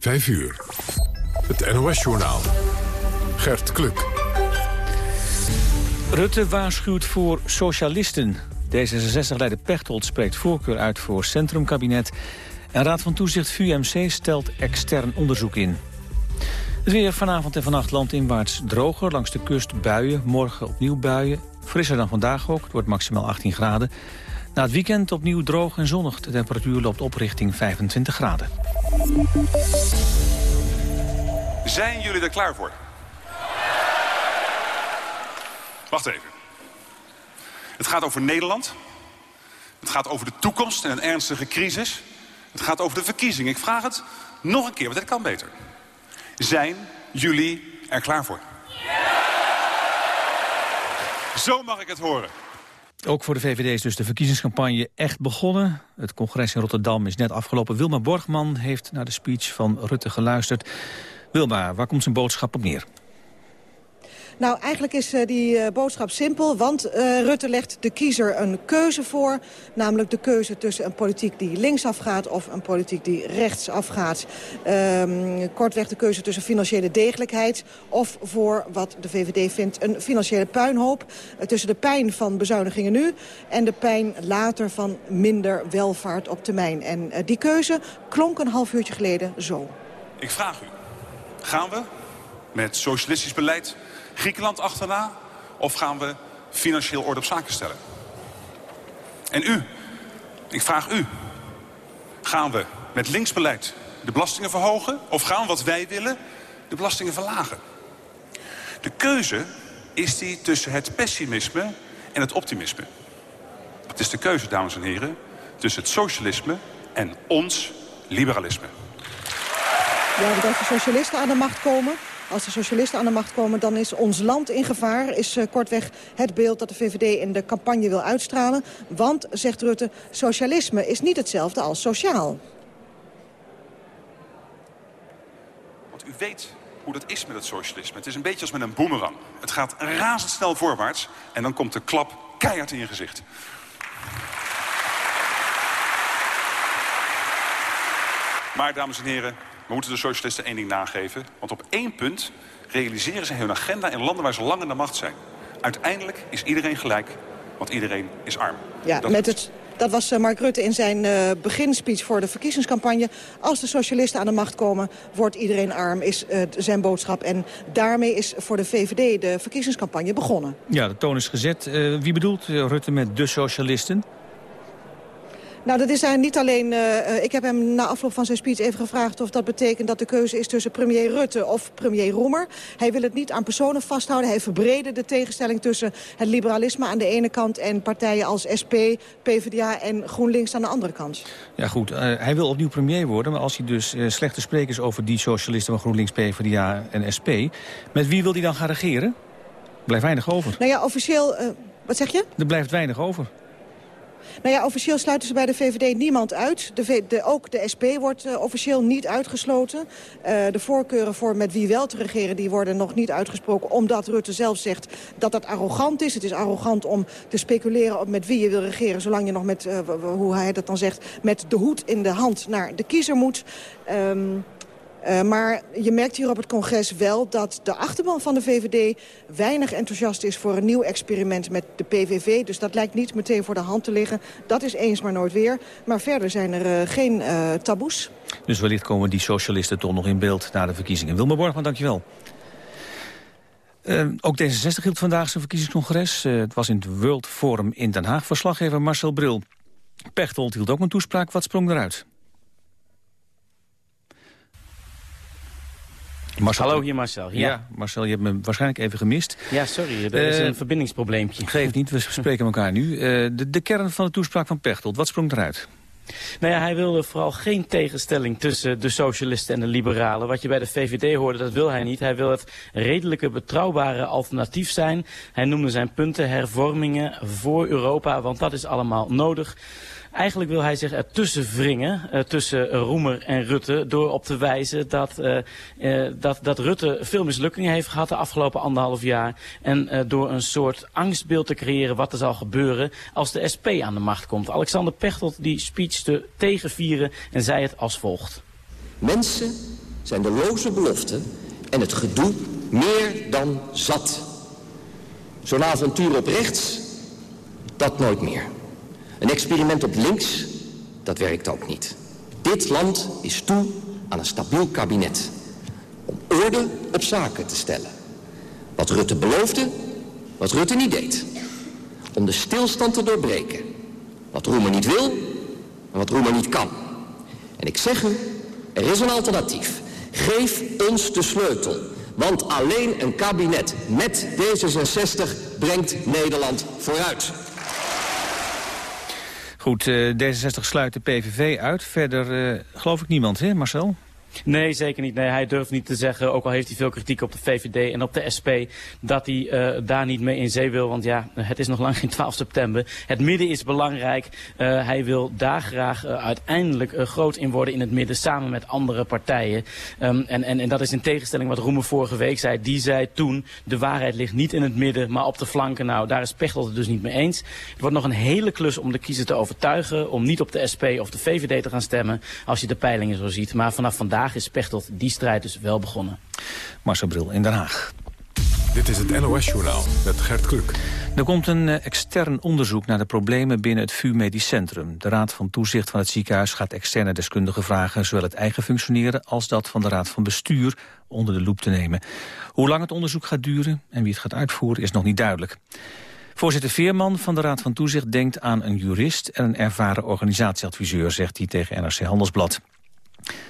5 uur. Het NOS-journaal. Gert Kluk. Rutte waarschuwt voor socialisten. D66-leider Pechtold spreekt voorkeur uit voor centrumkabinet. En Raad van Toezicht VUMC stelt extern onderzoek in. Het weer vanavond en vannacht landinwaarts droger. Langs de kust buien, morgen opnieuw buien. Frisser dan vandaag ook, het wordt maximaal 18 graden. Na het weekend opnieuw droog en zonnig. De temperatuur loopt op richting 25 graden. Zijn jullie er klaar voor? Wacht even. Het gaat over Nederland. Het gaat over de toekomst en een ernstige crisis. Het gaat over de verkiezing. Ik vraag het nog een keer, want het kan beter. Zijn jullie er klaar voor? Zo mag ik het horen. Ook voor de VVD is dus de verkiezingscampagne echt begonnen. Het congres in Rotterdam is net afgelopen. Wilma Borgman heeft naar de speech van Rutte geluisterd. Wilma, waar komt zijn boodschap op neer? Nou, eigenlijk is uh, die uh, boodschap simpel, want uh, Rutte legt de kiezer een keuze voor. Namelijk de keuze tussen een politiek die linksaf gaat of een politiek die rechtsaf gaat. Um, kortweg de keuze tussen financiële degelijkheid of voor wat de VVD vindt een financiële puinhoop. tussen de pijn van bezuinigingen nu en de pijn later van minder welvaart op termijn. En die keuze klonk een half uurtje geleden zo. Ik vraag u, gaan we met socialistisch beleid Griekenland achterna? Of gaan we financieel orde op zaken stellen? En u, ik vraag u, gaan we met linksbeleid de belastingen verhogen? Of gaan we wat wij willen, de belastingen verlagen? De keuze is die tussen het pessimisme en het optimisme. Het is de keuze, dames en heren, tussen het socialisme en ons liberalisme. Ja, dat de socialisten aan de macht komen, als de socialisten aan de macht komen, dan is ons land in gevaar. Is uh, kortweg het beeld dat de VVD in de campagne wil uitstralen. Want, zegt Rutte, socialisme is niet hetzelfde als sociaal. Want u weet hoe dat is met het socialisme. Het is een beetje als met een boemerang. Het gaat razendsnel voorwaarts en dan komt de klap keihard in je gezicht. Maar, dames en heren, we moeten de socialisten één ding nageven. Want op één punt realiseren ze hun agenda in landen waar ze lang in de macht zijn. Uiteindelijk is iedereen gelijk, want iedereen is arm. Ja, dat met het... Dat was Mark Rutte in zijn uh, beginspeech voor de verkiezingscampagne. Als de socialisten aan de macht komen, wordt iedereen arm, is uh, zijn boodschap. En daarmee is voor de VVD de verkiezingscampagne begonnen. Ja, de toon is gezet. Uh, wie bedoelt Rutte met de socialisten? Nou, dat is niet alleen... Uh, ik heb hem na afloop van zijn speech even gevraagd of dat betekent dat de keuze is tussen premier Rutte of premier Roemer. Hij wil het niet aan personen vasthouden. Hij verbreden de tegenstelling tussen het liberalisme aan de ene kant en partijen als SP, PvdA en GroenLinks aan de andere kant. Ja goed, uh, hij wil opnieuw premier worden, maar als hij dus uh, slecht te spreken is over die socialisten van GroenLinks, PvdA en SP, met wie wil hij dan gaan regeren? Er blijft weinig over. Nou ja, officieel... wat zeg je? Er blijft weinig over. Nou ja, officieel sluiten ze bij de VVD niemand uit. De, de, ook de SP wordt uh, officieel niet uitgesloten. Uh, de voorkeuren voor met wie wel te regeren, die worden nog niet uitgesproken... omdat Rutte zelf zegt dat dat arrogant is. Het is arrogant om te speculeren op met wie je wil regeren... zolang je nog met, uh, hoe hij dat dan zegt, met de hoed in de hand naar de kiezer moet... Um, Uh, maar je merkt hier op het congres wel dat de achterban van de VVD... weinig enthousiast is voor een nieuw experiment met de PVV. Dus dat lijkt niet meteen voor de hand te liggen. Dat is eens maar nooit weer. Maar verder zijn er uh, geen uh, taboes. Dus wellicht komen die socialisten toch nog in beeld na de verkiezingen. Wilma Borgman, dankjewel. Uh, ook D66 hield vandaag zijn verkiezingscongres. Het was in het World Forum in Den Haag. Verslaggever Marcel Bril. Pechtold hield ook een toespraak. Wat sprong eruit? Marcel, Hallo, hier Marcel. Ja. ja. Marcel, je hebt me waarschijnlijk even gemist. Ja, sorry, er is uh, een verbindingsprobleempje. Geeft niet, we spreken elkaar nu. Uh, de, de kern van de toespraak van Pechtold, wat sprong eruit? Nou ja, hij wilde vooral geen tegenstelling tussen de socialisten en de liberalen. Wat je bij de VVD hoorde, dat wil hij niet. Hij wil het redelijke, betrouwbare alternatief zijn. Hij noemde zijn punten hervormingen voor Europa, want dat is allemaal nodig. Eigenlijk wil hij zich ertussen wringen, uh, tussen Roemer en Rutte, door op te wijzen dat, uh, uh, dat, dat Rutte veel mislukkingen heeft gehad de afgelopen anderhalf jaar. En door een soort angstbeeld te creëren wat er zal gebeuren als de SP aan de macht komt. Alexander Pechtold die speechte tegen Vieren en zei het als volgt. Mensen zijn de loze beloften en het gedoe meer dan zat. Zo'n avontuur op rechts, dat nooit meer. Een experiment op links, dat werkt ook niet. Dit land is toe aan een stabiel kabinet. Om orde op zaken te stellen. Wat Rutte beloofde, wat Rutte niet deed. Om de stilstand te doorbreken. Wat Roemer niet wil, en wat Roemer niet kan. En ik zeg u, er is een alternatief. Geef ons de sleutel. Want alleen een kabinet met D66 brengt Nederland vooruit. Goed, uh, D66 sluit de PVV uit. Verder uh, geloof ik niemand, hè Marcel? Nee, zeker niet. Nee, hij durft niet te zeggen, ook al heeft hij veel kritiek op de VVD en op de SP, dat hij uh, daar niet mee in zee wil. Want ja, het is nog lang geen 12 september. Het midden is belangrijk. Uh, hij wil daar graag uh, uiteindelijk groot in worden in het midden, samen met andere partijen. Um, en, en, en dat is in tegenstelling wat Roemer vorige week zei. Die zei toen, de waarheid ligt niet in het midden, maar op de flanken. Nou, daar is Pechtold het dus niet mee eens. Het wordt nog een hele klus om de kiezer te overtuigen, om niet op de SP of de VVD te gaan stemmen, als je de peilingen zo ziet. Maar vanaf vandaag vandaag is Pechtold die strijd dus wel begonnen. Marcel Bril in Den Haag. Dit is het NOS-journaal met Gert Kluk. Er komt een eh, extern onderzoek naar de problemen binnen het VU Medisch Centrum. De Raad van Toezicht van het ziekenhuis gaat externe deskundigen vragen... zowel het eigen functioneren als dat van de Raad van Bestuur onder de loep te nemen. Hoe lang het onderzoek gaat duren en wie het gaat uitvoeren is nog niet duidelijk. Voorzitter Veerman van de Raad van Toezicht denkt aan een jurist... en een ervaren organisatieadviseur, zegt hij tegen NRC Handelsblad.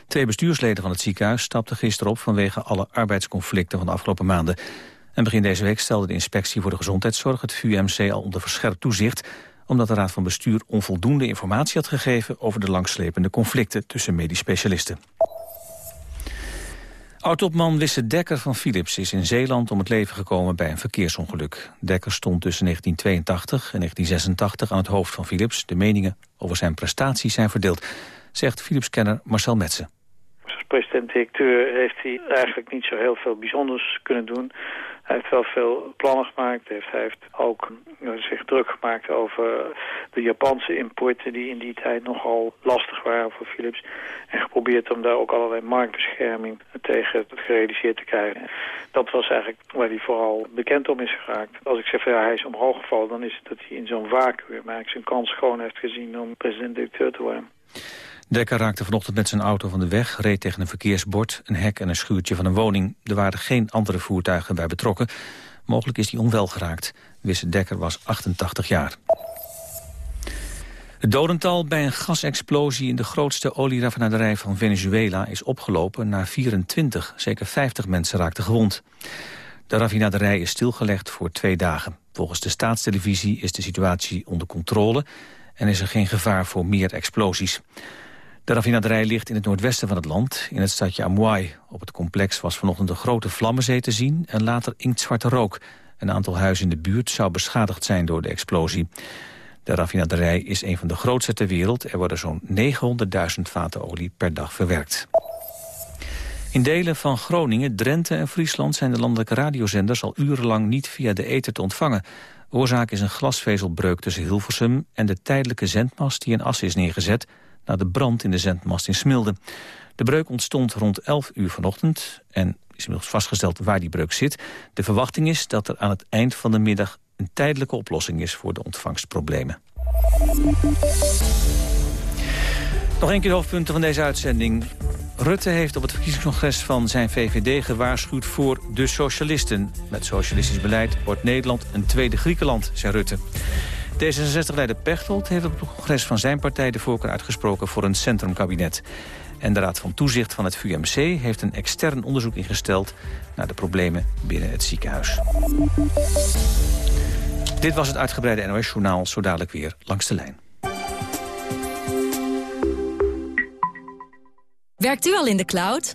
Twee bestuursleden van het ziekenhuis stapten gisteren op... vanwege alle arbeidsconflicten van de afgelopen maanden. En begin deze week stelde de Inspectie voor de Gezondheidszorg... het VUMC al onder verscherpt toezicht... omdat de Raad van Bestuur onvoldoende informatie had gegeven... over de langslepende conflicten tussen medisch specialisten. Oud-topman Wisse Dekker van Philips is in Zeeland om het leven gekomen bij een verkeersongeluk. Dekker stond tussen 1982 en 1986 aan het hoofd van Philips. De meningen over zijn prestaties zijn verdeeld zegt Philips-kenner Marcel Metsen. Als president-directeur heeft hij eigenlijk niet zo heel veel bijzonders kunnen doen. Hij heeft wel veel plannen gemaakt. Hij heeft ook zich druk gemaakt over de Japanse importen... die in die tijd nogal lastig waren voor Philips. En geprobeerd om daar ook allerlei marktbescherming tegen gerealiseerd te krijgen. Dat was eigenlijk waar hij vooral bekend om is geraakt. Als ik zeg, ja, hij is omhoog gevallen... dan is het dat hij in zo'n vacuüm eigenlijk zijn kans gewoon heeft gezien om president-directeur te worden. Dekker raakte vanochtend met zijn auto van de weg, reed tegen een verkeersbord, een hek en een schuurtje van een woning. Er waren geen andere voertuigen bij betrokken. Mogelijk is hij onwel geraakt. Wisse Dekker was 88 jaar. Het dodental bij een gasexplosie in de grootste olieraffinaderij van Venezuela is opgelopen naar 24. Zeker 50 mensen raakten gewond. De raffinaderij is stilgelegd voor twee dagen. Volgens de staatstelevisie is de situatie onder controle en is er geen gevaar voor meer explosies. De raffinaderij ligt in het noordwesten van het land, in het stadje Amuay. Op het complex was vanochtend een grote vlammenzee te zien en later inktzwarte rook. Een aantal huizen in de buurt zou beschadigd zijn door de explosie. De raffinaderij is een van de grootste ter wereld. Er worden zo'n 900.000 vaten olie per dag verwerkt. In delen van Groningen, Drenthe en Friesland zijn de landelijke radiozenders al urenlang niet via de ether te ontvangen. Oorzaak is een glasvezelbreuk tussen Hilversum en de tijdelijke zendmast die in Assen is neergezet na de brand in de zendmast in Smilde. De breuk ontstond rond 11 uur vanochtend en is inmiddels vastgesteld waar die breuk zit. De verwachting is dat er aan het eind van de middag een tijdelijke oplossing is voor de ontvangstproblemen. Nog een keer de hoofdpunten van deze uitzending. Rutte heeft op het verkiezingscongres van zijn VVD gewaarschuwd voor de socialisten. Met socialistisch beleid wordt Nederland een tweede Griekenland, zei Rutte. D66-leider Pechtold heeft op het congres van zijn partij de voorkeur uitgesproken voor een centrumkabinet. En de Raad van Toezicht van het VUMC heeft een extern onderzoek ingesteld naar de problemen binnen het ziekenhuis. Dit was het uitgebreide NOS-journaal, zo dadelijk weer langs de lijn. Werkt u al in de cloud?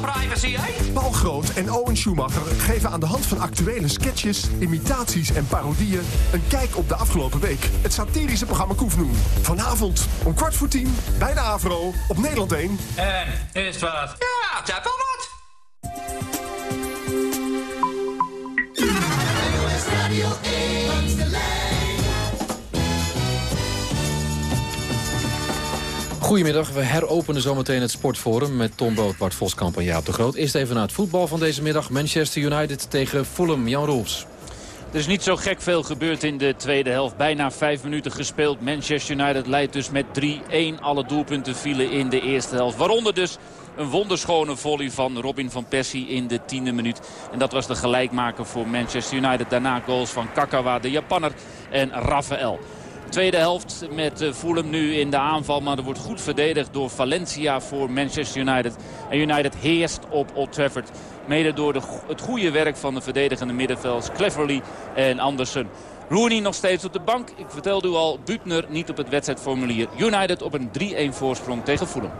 privacy, hè? Paul Groot en Owen Schumacher geven aan de hand van actuele sketches, imitaties en parodieën... een kijk op de afgelopen week. Het satirische programma Koefnoem. Vanavond om kwart voor tien bij de AVRO op Nederland 1. En, is het wat? Ja, het is wel wat. Goedemiddag, we heropenen zometeen het sportforum met Tom Boot, Bart Voskamp en Jaap de Groot. Eerst even naar het voetbal van deze middag. Manchester United tegen Fulham. Jan Roels. Er is niet zo gek veel gebeurd in de tweede helft. Bijna vijf minuten gespeeld. Manchester United leidt dus met 3-1. Alle doelpunten vielen in de eerste helft. Waaronder dus een wonderschone volley van Robin van Persie in de tiende minuut. En dat was de gelijkmaker voor Manchester United. Daarna goals van Kakawa, de Japanner en Rafael. Tweede helft met eh, Fulham nu in de aanval. Maar er wordt goed verdedigd door Valencia voor Manchester United. En United heerst op Old Trafford. Mede door het goede werk van de verdedigende middenvelds Cleverly en Anderson. Rooney nog steeds op de bank. Ik vertelde u al, Butner niet op het wedstrijdformulier. United op een 3-1 voorsprong tegen Fulham.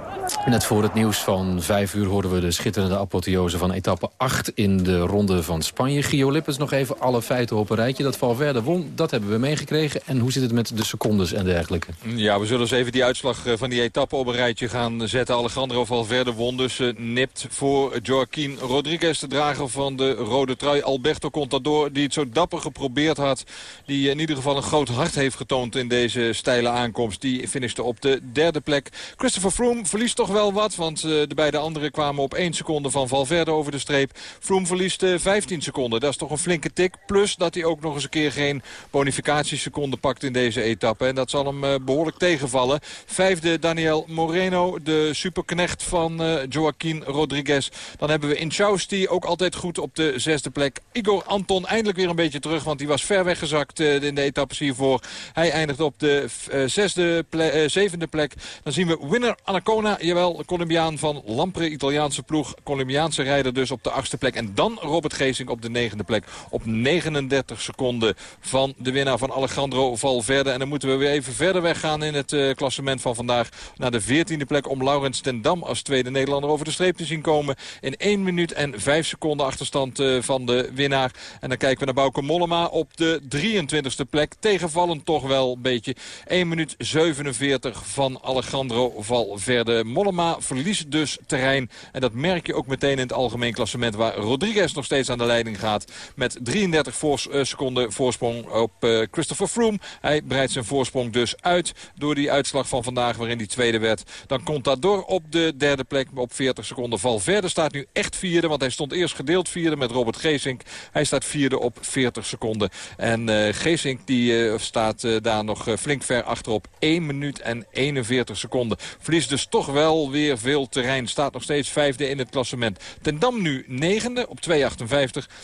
Net voor het nieuws van vijf uur hoorden we de schitterende apotheose van etappe 8 in de ronde van Spanje. Gio Lippens nog even alle feiten op een rijtje. Dat Valverde won, dat hebben we meegekregen. En hoe zit het met de secondes en dergelijke? Ja, we zullen eens even die uitslag eh, van die etappe op een rijtje gaan zetten. Alejandro Valverde won dus uh, nipt voor Joaquin Rodriguez, de drager van de rode trui. Alberto Contador, die het zo dapper geprobeerd had. Die in ieder geval een groot hart heeft getoond in deze steile aankomst. Die finishte op de derde plek. Christopher Froome verliest toch wel wat. Want uh, de beide anderen kwamen op 1 seconde van Valverde over de streep. Froome verliest uh, 15 seconden. Dat is toch een flinke tik. Plus dat hij ook nog eens een keer geen bonificatieseconde pakt in deze etappe. En dat zal hem uh, behoorlijk tegenvallen. Vijfde Daniel Moreno. De superknecht van Joaquin Rodriguez. Dan hebben we Inchausti ook altijd goed op de zesde plek. Igor Anton eindelijk weer een beetje terug. Want die was ver weggezakt in de etappes hiervoor. Hij eindigt op de zesde ple zevende plek. Dan zien we winner Anacona. Jawel, Colombiaan van Lampre, Italiaanse ploeg. Colombiaanse rijder dus op de achtste plek. En dan Robert Geesing op de negende plek. Op 39 seconden van de winnaar van Alejandro Valverde. En dan moeten we weer even verder weggaan in het klassement van vandaag. Naar de veertiende plek om Laurens ten Dam als tweede Nederlander over de streep te zien komen. In 1 minuut en 5 seconden achterstand van de winnaar. En dan kijken we naar Bauke Mollema op de 23e plek. Tegenvallend toch wel een beetje. 1 minuut 47 van Alejandro Valverde. Mollema verliest dus terrein. En dat merk je ook meteen in het algemeen klassement... waar Rodriguez nog steeds aan de leiding gaat. Met 33 voor, uh, seconden voorsprong op uh, Christopher Froome. Hij breidt zijn voorsprong dus uit door die uitslag van vandaag... waarin hij tweede werd. Dan komt Contador op de derde plek op 40 seconden. Valverde staat nu echt vierde, want hij stond eerst gedeeld vierde met Robert Geesink. Hij staat vierde op 40 seconden. En uh, Geesink die, staat daar nog flink ver achterop. 1 minuut en 41 seconden. Verliest dus toch wel weer veel terrein. Staat nog steeds vijfde in het klassement. Ten Dam nu negende op 2,58.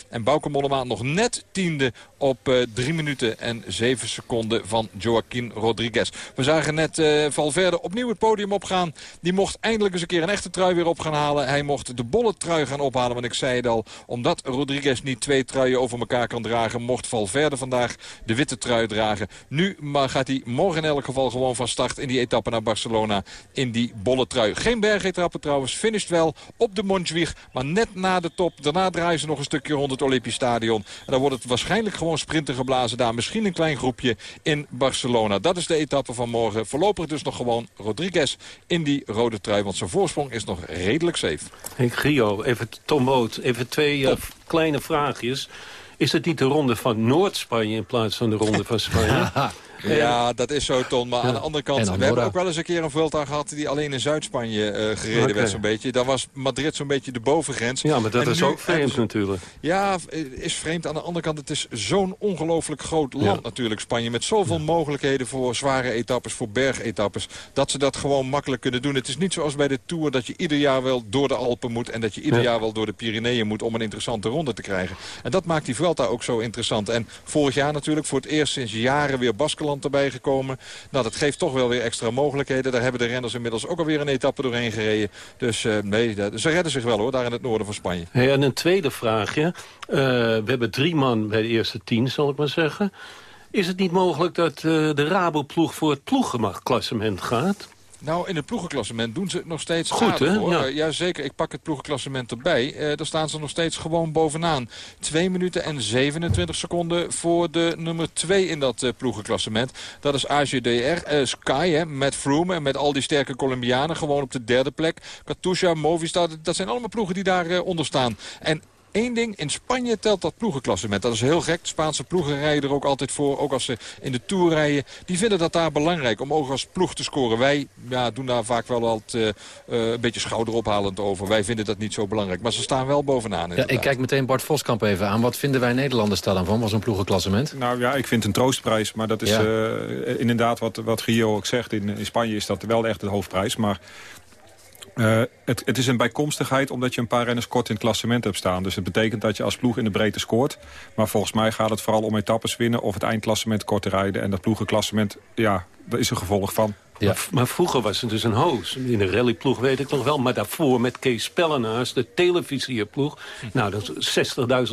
En Mollema nog net tiende op uh, 3 minuten en 7 seconden van Joaquin Rodriguez. We zagen net Valverde opnieuw het podium opgaan. Die mocht eindelijk eens een keer een echte trui weer op gaan halen. Hij mocht de bolle trui gaan ophalen. Want ik zei het al, omdat Rodriguez niet twee truien over elkaar kan dragen... mocht Valverde vandaag de witte trui dragen. Nu maar gaat hij morgen in elk geval gewoon van start in die etappe naar Barcelona... in die bolle trui. Geen bergetappe trouwens, finisht wel op de Montjuïc, maar net na de top. Daarna draaien ze nog een stukje rond het Olympisch Stadion. En dan wordt het waarschijnlijk gewoon sprinten geblazen daar. Misschien een klein groepje in Barcelona. Dat is de etappe van morgen. Voorlopig dus nog gewoon Rodriguez in die rode trui. Want zijn voorsprong is nog redelijk safe. Hey Gio, even Tom Boot. Even twee uh, kleine vraagjes. Is het niet de ronde van Noord-Spanje in plaats van de ronde van Spanje? Ja, dat is zo, Ton. Maar aan de andere kant, we hebben ook wel eens een keer een Vuelta gehad... die alleen in Zuid-Spanje uh, gereden okay. werd zo'n beetje. Dan was Madrid zo'n beetje de bovengrens. Ja, maar dat en is ook vreemd ze, natuurlijk. Ja, is vreemd. Aan de andere kant, het is zo'n ongelooflijk groot land natuurlijk, Spanje. Met zoveel mogelijkheden voor zware etappes, voor bergetappes. Dat ze dat gewoon makkelijk kunnen doen. Het is niet zoals bij de Tour dat je ieder jaar wel door de Alpen moet... en dat je ieder jaar wel door de Pyreneeën moet om een interessante ronde te krijgen. En dat maakt die Vuelta ook zo interessant. En vorig jaar natuurlijk voor het eerst sinds jaren weer Baskeland erbij gekomen. Nou, dat geeft toch wel weer extra mogelijkheden. Daar hebben de renners inmiddels ook alweer een etappe doorheen gereden. Dus uh, nee, ze redden zich wel hoor, daar in het noorden van Spanje. En een tweede vraagje. Uh, we hebben drie man bij de eerste tien, zal ik maar zeggen. Is het niet mogelijk dat uh, de Rabo-ploeg voor het ploegklassement gaat? Nou, in het ploegenklassement doen ze het nog steeds Goed, aardig, hè? hoor. Ja. Eh, Jazeker, ik pak het ploegenklassement erbij. Eh, daar staan ze nog steeds gewoon bovenaan. 2 minuten en 27 seconden voor de nummer 2 in dat eh, ploegenklassement. Dat is AGDR, eh, Sky, hè, met Froome en met al die sterke Colombianen. Gewoon op de derde plek. Katusha, Movistar, dat zijn allemaal ploegen die daaronder onder staan. En Eén ding, in Spanje telt dat ploegenklassement. Dat is heel gek. De Spaanse ploegen rijden er ook altijd voor. Ook als ze in de Tour rijden. Die vinden dat daar belangrijk om ook als ploeg te scoren. Wij ja, doen daar vaak wel altijd uh, een beetje schouderophalend over. Wij vinden dat niet zo belangrijk. Maar ze staan wel bovenaan. Ja, ik kijk meteen Bart Voskamp even aan. Wat vinden wij Nederlanders daar dan van, was een ploegenklassement? Nou ja, ik vind het een troostprijs. Maar dat is Ja. eh, inderdaad wat, wat Gio ook zegt. In, in Spanje is dat wel echt de hoofdprijs. Maar eh, het, het is een bijkomstigheid omdat je een paar renners kort in het klassement hebt staan. Dus het betekent dat je als ploeg in de breedte scoort. Maar volgens mij gaat het vooral om etappes winnen of het eindklassement kort te rijden. En dat ploegenklassement, ja, is een gevolg van. Maar, maar vroeger was het dus een hoos. In de rallyploeg weet ik nog wel. Maar daarvoor met Kees Spellenaars, de televisierploeg. Nou, dat is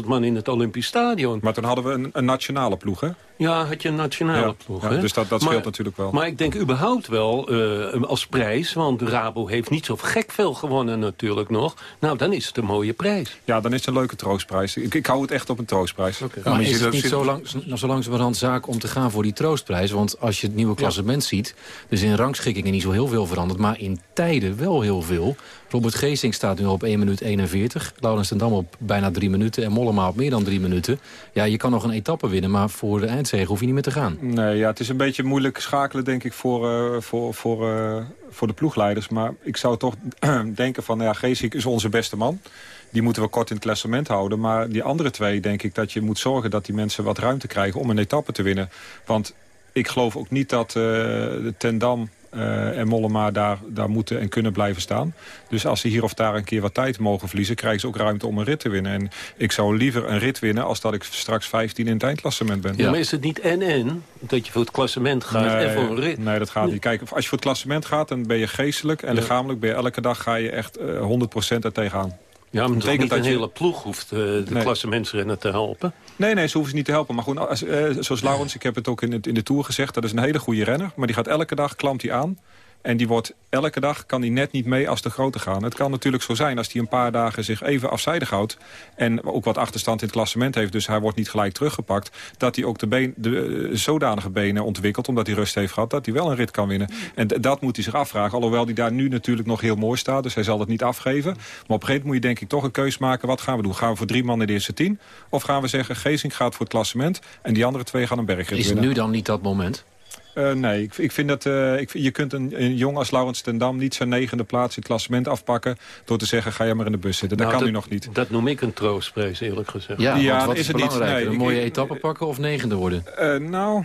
60.000 man in het Olympisch Stadion. Maar toen hadden we een, een nationale ploeg, hè? Ja, had je een nationale Ja, ploeg. ja, hè? dus dat- dat scheelt natuurlijk wel. Maar ik denk überhaupt wel eh, als prijs... want Rabo heeft niet zo gek veel gewonnen natuurlijk nog. Nou, dan is het een mooie prijs. Ja, dan is het een leuke troostprijs. Ik, ik hou het echt op een troostprijs. maar is het niet zo, lang, zo langzamerhand zaak om te gaan voor die troostprijs? Want als je het nieuwe klassement ziet... dus in rangschikkingen niet zo heel veel veranderd... maar in tijden wel heel veel. Robert Geesing staat nu op 1 minuut 41. Laurens ten Dam op bijna 3 minuten. En Mollema op meer dan 3 minuten. Ja, je kan nog een etappe winnen... maar voor de eindzege hoef je niet meer te gaan. Nee, ja, het is een beetje moeilijk schakelen, denk ik, voor, eh, voor, voor, eh, voor de ploegleiders. Maar ik zou toch denken van, ja, Geesink is onze beste man. Die moeten we kort in het klassement houden. Maar die andere twee, denk ik, dat je moet zorgen dat die mensen wat ruimte krijgen om een etappe te winnen. Want ik geloof ook niet dat eh de Ten Dam eh, en Mollema daar, daar moeten en kunnen blijven staan. Dus als ze hier of daar een keer wat tijd mogen verliezen... krijgen ze ook ruimte om een rit te winnen. En ik zou liever een rit winnen... als dat ik straks 15 in het eindklassement ben. Ja. Maar is het niet en-en? Dat je voor het klassement gaat en voor een rit? Nee, dat gaat niet. Kijk, als je voor het klassement gaat, dan ben je geestelijk en Ja. lichamelijk. Ben je elke dag ga je echt eh 100% er tegenaan. Ja, maar betekent dat een je- hele ploeg hoeft eh, de Nee. klassementsrenner te helpen. Nee, nee, ze hoeven ze niet te helpen. Maar goed, als, eh, zoals Laurens, ik heb het ook in, het, in de Tour gezegd... dat is een hele goede renner, maar die gaat elke dag, klampt hij aan... En die wordt elke dag, kan hij net niet mee als de grote gaan. Het kan natuurlijk zo zijn als hij een paar dagen zich even afzijdig houdt... en ook wat achterstand in het klassement heeft... dus hij wordt niet gelijk teruggepakt... dat hij ook de, been, de eh, zodanige benen ontwikkelt... omdat hij rust heeft gehad, dat hij wel een rit kan winnen. En dat moet hij zich afvragen. Alhoewel hij daar nu natuurlijk nog heel mooi staat... dus hij zal het niet afgeven. Maar op een gegeven moment moet je denk ik toch een keus maken... wat gaan we doen? Gaan we voor drie man in de eerste tien? Of gaan we zeggen, Geesink gaat voor het klassement... en die andere twee gaan een bergrit Is winnen? nu dan niet dat moment? Eh, nee, ik, ik vind dat eh, ik, je kunt een, een jong als Laurens ten Dam niet zijn negende plaats in het klassement afpakken door te zeggen ga jij maar in de bus zitten. Dat Nou, kan nu nog niet. Dat noem ik een troostprijs, eerlijk gezegd. Ja, Ja, want wat is is het niet. Nee, een ik- mooie ik- etappe pakken of negende worden? Eh, nou,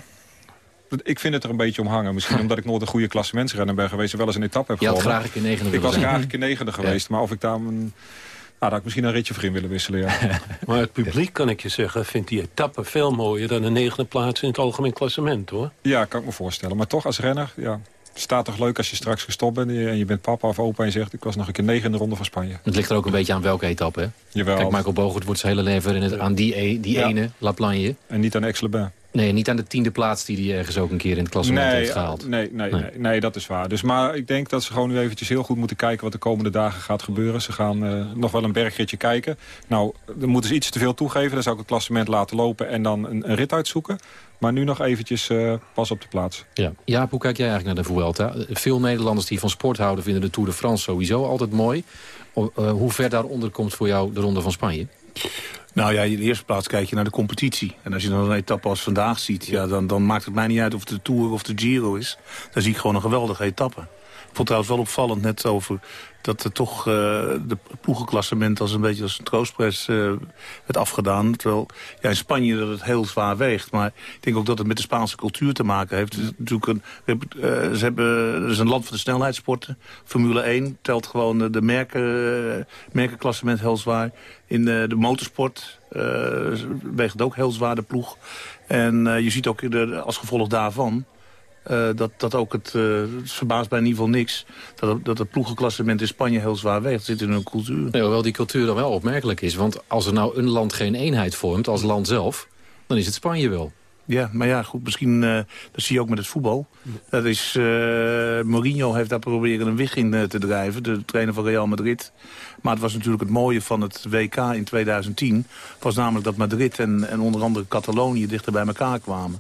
ik vind het er een beetje om hangen. Misschien omdat ik nooit een goede klassementsrenner ben geweest en wel eens een etappe heb Je had gewonnen. graag een keer negende Ik was graag een keer negende geweest, maar of ik daar een... Nou, daar had ik misschien een ritje voor in willen wisselen, ja. Maar het publiek, kan ik je zeggen, vindt die etappe veel mooier... dan een negende plaats in het algemeen klassement, hoor. ja, kan ik me voorstellen. Maar toch als renner, ja... Het staat toch leuk als je straks gestopt bent en je bent papa of opa en je zegt... ik was nog een keer negende ronde van Spanje. Het ligt er ook een beetje aan welke etappe, hè? Jawel. Kijk, Michael Bogert wordt zijn hele leven in het, aan die, e- die Ja. ene, La Plagne. En niet aan Aix-les-Bains. Nee, niet aan de tiende plaats die hij ergens ook een keer in het klassement heeft gehaald. Nee, nee, Nee. nee. nee, dat is waar. Dus, maar ik denk dat ze gewoon nu eventjes heel goed moeten kijken... wat de komende dagen gaat gebeuren. Ze gaan eh, nog wel een bergritje kijken. Nou, dan moeten ze iets te veel toegeven. Dan zou ik het klassement laten lopen en dan een, een rit uitzoeken. Maar nu nog eventjes eh, pas op de plaats. Ja. Jaap, hoe kijk jij eigenlijk naar de Vuelta? Veel Nederlanders die van sport houden vinden de Tour de France sowieso altijd mooi. O- eh, hoe ver daaronder komt voor jou de Ronde van Spanje? Nou ja, in de eerste plaats kijk je naar de competitie. En als je dan een etappe als vandaag ziet... Ja, dan, dan maakt het mij niet uit of het de Tour of de Giro is. Dan zie ik gewoon een geweldige etappe. Ik vond trouwens wel opvallend net over dat er toch eh de ploegenklassement als een beetje als een troostprijs eh, werd afgedaan. Terwijl in Spanje dat het heel zwaar weegt. Maar ik denk ook dat het met de Spaanse cultuur te maken heeft. Het is natuurlijk een, eh, ze hebben, het is een land van de snelheidssporten. Formule 1 telt gewoon de, de merken, merkenklassement heel zwaar. In de motorsport weegt het ook heel zwaar de ploeg. En je ziet ook als gevolg daarvan... eh, dat, dat ook het, eh, het verbaast bij in ieder geval niks... dat, het- dat het ploegenklassement in Spanje heel zwaar weegt. Het zit in hun cultuur. Nee, hoewel die cultuur dan wel opmerkelijk is. Want als er nou een land geen eenheid vormt als land zelf... dan is het Spanje wel. Ja, maar ja, goed, misschien, uh, dat zie je ook met het voetbal. Dat is, uh, Mourinho heeft daar proberen een wig in uh, te drijven, de trainer van Real Madrid. Maar het was natuurlijk het mooie van het WK in 2010... was namelijk dat Madrid en, en onder andere Catalonië dichter bij elkaar kwamen.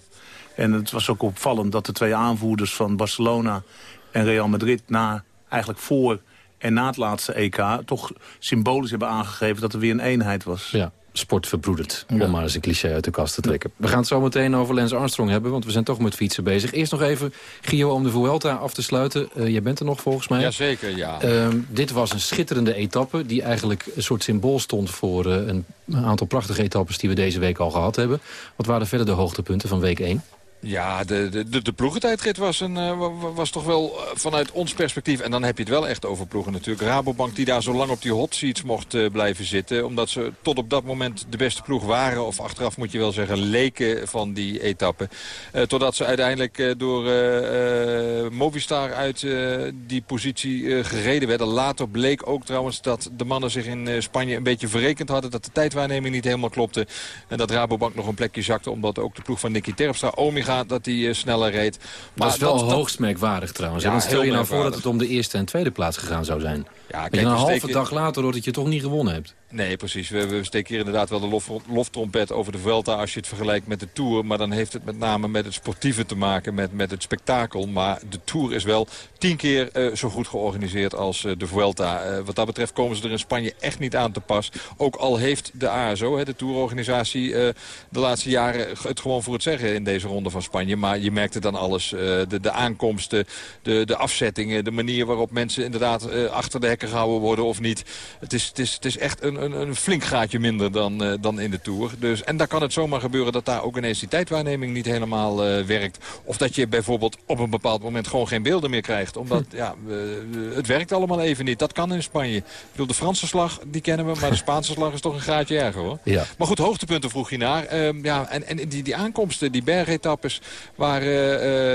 En het was ook opvallend dat de twee aanvoerders van Barcelona en Real Madrid... na eigenlijk voor en na het laatste EK toch symbolisch hebben aangegeven dat er weer een eenheid was. Ja sport verbroedert. Om maar eens een cliché uit de kast te trekken. We gaan het zo meteen over Lance Armstrong hebben, want we zijn toch met fietsen bezig. Eerst nog even, Gio, om de Vuelta af te sluiten. Uh, jij bent er nog volgens mij. Jazeker, ja. Uh, dit was een schitterende etappe die eigenlijk een soort symbool stond voor uh, een aantal prachtige etappes die we deze week al gehad hebben. Wat waren verder de hoogtepunten van week 1? Ja, de, de, de ploegentijdrit was, een, uh, was toch wel uh, vanuit ons perspectief... en dan heb je het wel echt over ploegen natuurlijk. Rabobank die daar zo lang op die hot seats mocht uh, blijven zitten... omdat ze tot op dat moment de beste ploeg waren... of achteraf moet je wel zeggen leken van die etappe. totdat ze uiteindelijk door Movistar uit die positie gereden werden. Later bleek ook trouwens dat de mannen zich in Spanje een beetje verrekend hadden... dat de tijdwaarneming niet helemaal klopte. En dat Rabobank nog een plekje zakte... omdat ook de ploeg van Nicky Terpstra, Omega dat hij uh, sneller reed. Maar dat is wel dat, hoogst merkwaardig trouwens. Ja, dan stel je nou voor dat het om de eerste en tweede plaats gegaan zou zijn. Ja, kijk, een halve dag later hoort dat je toch niet gewonnen hebt. Nee, precies. We, we steken hier inderdaad wel de lof, loftrompet over de Vuelta als je het vergelijkt met de Tour. Maar dan heeft het met name met het sportieve te maken, met, met het spektakel. Maar de Tour is wel tien keer uh, zo goed georganiseerd als uh, de Vuelta. Uh, wat dat betreft komen ze er in Spanje echt niet aan te pas. Ook al heeft de ASO, hè, de Tourorganisatie, de laatste jaren het gewoon voor het zeggen in deze ronde van Spanje. Maar je merkte dan alles. de, de aankomsten, de, de afzettingen, de manier waarop mensen inderdaad achter de hekken gehouden worden of niet. Het is, het is, het is echt een een, een flink gaatje minder dan, uh, dan in de Tour. Dus, en dan kan het zomaar gebeuren dat daar ook ineens die tijdwaarneming niet helemaal uh, werkt. Of dat je bijvoorbeeld op een bepaald moment gewoon geen beelden meer krijgt. Omdat hm. ja, uh, het werkt allemaal even niet. Dat kan in Spanje. Ik bedoel, de Franse slag, die kennen we. Maar de Spaanse slag is toch een graadje erger hoor. Ja. Maar goed, hoogtepunten vroeg je naar. Ehm, ja, en en die, die aankomsten, die bergetappes... waar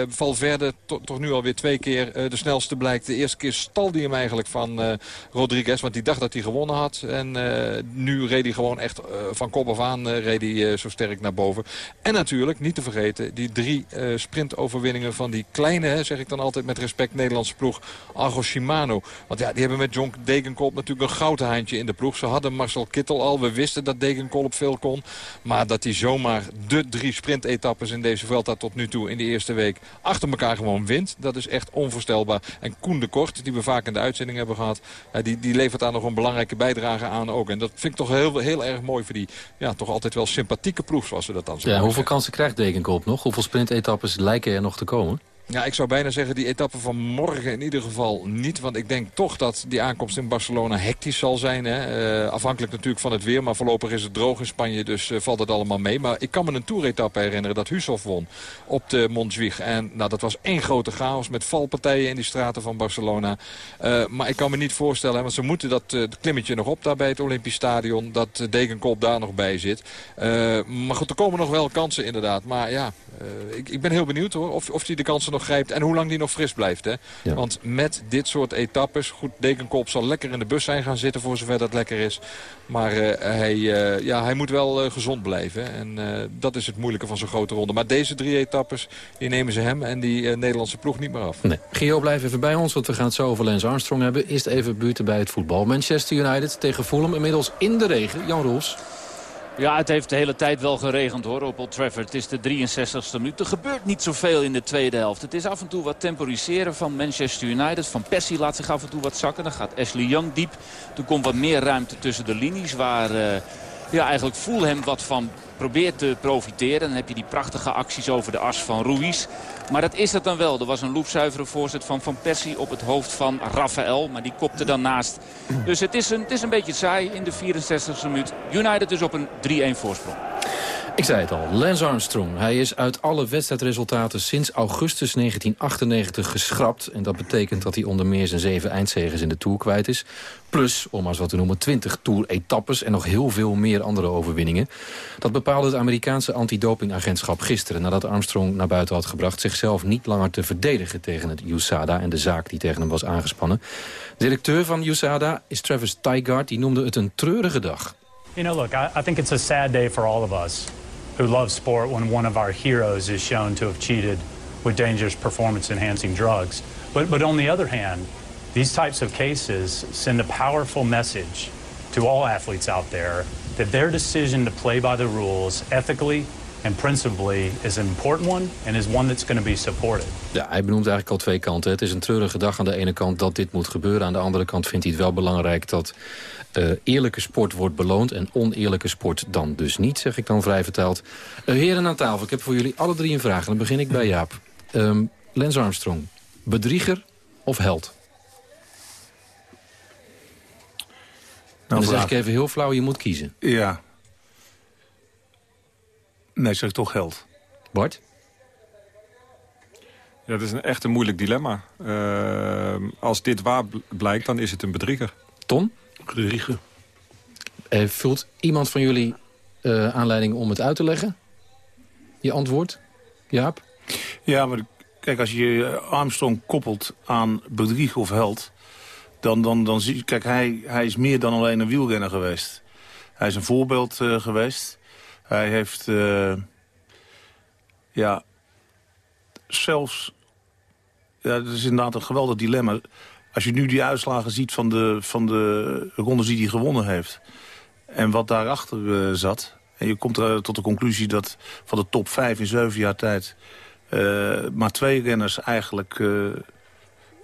Valverde to, toch nu alweer twee keer de snelste blijkt. De eerste keer stalde hij hem eigenlijk van Rodriguez. Want die dacht dat hij gewonnen had. En eh, nu reed hij gewoon echt eh, van kop af aan uh, reed hij, zo sterk naar boven. En natuurlijk, niet te vergeten, die drie sprintoverwinningen van die kleine, hè, zeg ik dan altijd met respect, Nederlandse ploeg Argo Shimano. Want ja, die hebben met John Degenkolb natuurlijk een goudhaantje in de ploeg. Ze hadden Marcel Kittel al, we wisten dat Degenkolb veel kon. Maar dat hij zomaar de drie sprintetappes in deze Vuelta tot nu toe in de eerste week achter elkaar gewoon wint. Dat is echt onvoorstelbaar. En Koen de Kort, die we vaak in de uitzending hebben gehad, die, die levert daar nog een belangrijke bijdrage aan ook. En dat vind ik toch heel, heel erg mooi voor die ja, toch altijd wel sympathieke ploeg, zoals we dat dan zeggen. Ja, hoeveel kansen krijgt Degenkolb nog? Hoeveel sprintetappes lijken er nog te komen? Ja, ik zou bijna zeggen die etappe van morgen in ieder geval niet. Want ik denk toch dat die aankomst in Barcelona hectisch zal zijn. Hè? Uh, afhankelijk natuurlijk van het weer. Maar voorlopig is het droog in Spanje, dus uh, valt het allemaal mee. Maar ik kan me een toeretappe herinneren dat Husov won op de Montjuïc. En nou, dat was één grote chaos met valpartijen in die straten van Barcelona. Uh, maar ik kan me niet voorstellen, want ze moeten dat klimmetje nog op daar bij het Olympisch Stadion. Dat Degenkop daar nog bij zit. maar goed, er komen nog wel kansen inderdaad. Maar ja, ik, ik, ben heel benieuwd hoor, of, of die de kansen nog grijpt. En hoe lang die nog fris blijft. Hè? Want met dit soort etappes... Goed, Dekenkop zal lekker in de bus zijn gaan zitten voor zover dat lekker is. Maar uh, hij, uh, ja, hij moet wel gezond blijven. En dat is het moeilijke van zo'n grote ronde. Maar deze drie etappes, die nemen ze hem en die Nederlandse ploeg niet meer af. Nee. Gio, blijf even bij ons, want we gaan het zo over Lance Armstrong hebben. Eerst even buurten bij het voetbal. Manchester United tegen Fulham, inmiddels in de regen. Jan Roels. Ja, het heeft de hele tijd wel geregend hoor op Old Trafford. Het is de 63ste minuut. Er gebeurt niet zoveel in de tweede helft. Het is af en toe wat temporiseren van Manchester United. Van Persie laat zich af en toe wat zakken. Dan gaat Ashley Young diep. Er komt wat meer ruimte tussen de linies waar... Uh, ja, eigenlijk hem wat van probeert te profiteren. Dan heb je die prachtige acties over de as van Ruiz. Maar dat is het dan wel. Er was een loepzuivere voorzet van Van Persie op het hoofd van Rafael. Maar die kopte dan naast. Dus het is een, het is een beetje saai in de 64e minuut. United dus op een 3-1 voorsprong. Ik zei het al, Lance Armstrong. Hij is uit alle wedstrijdresultaten sinds augustus 1998 geschrapt. En dat betekent dat hij onder meer zijn zeven eindzegers in de Tour kwijt is. Plus, om maar wat te noemen, 20 Tour-etappes en nog heel veel meer andere overwinningen. Dat bepaalde het Amerikaanse antidopingagentschap gisteren... nadat Armstrong naar buiten had gebracht zichzelf niet langer te verdedigen tegen het USADA... en de zaak die tegen hem was aangespannen. Directeur van USADA is Travis Tygart, die noemde het een treurige dag. You know, look, I, I think it's a sad day for all of us. who love sport when one of our heroes is shown to have cheated with dangerous performance-enhancing drugs. But, but on the other hand, these types of cases send a powerful message to all athletes out there that their decision to play by the rules ethically and principally is an important one and is one that's going to be supported. Ja, hij benoemt eigenlijk al twee kanten. Het is een treurige dag aan de ene kant dat dit moet gebeuren. Aan de andere kant vindt hij het wel belangrijk dat uh, eerlijke sport wordt beloond... en oneerlijke sport dan dus niet, zeg ik dan vrij verteld. Uh, heren aan tafel, ik heb voor jullie alle drie een vraag. En dan begin ik bij Jaap. Um, Lance Armstrong, bedrieger of held? Nou, dan zeg ik even heel flauw, je moet kiezen. Ja. Nee, zeg toch held. Bart? Ja, dat is een echt een moeilijk dilemma. Uh, als dit waar blijkt, dan is het een bedrieger. Ton? Bedrieger. Uh, voelt iemand van jullie uh, aanleiding om het uit te leggen? Je antwoord? Jaap? Ja, maar kijk, als je Armstrong koppelt aan bedrieger of held... dan, dan, dan zie je... Kijk, hij, hij is meer dan alleen een wielrenner geweest. Hij is een voorbeeld uh, geweest. Hij heeft... Uh, ja... Zelfs... Ja, dat is inderdaad een geweldig dilemma. Als je nu die uitslagen ziet van de, van de rondes die hij gewonnen heeft... en wat daarachter uh, zat... en je komt er tot de conclusie dat van de top 5 in zeven jaar tijd... Uh, maar twee renners eigenlijk uh,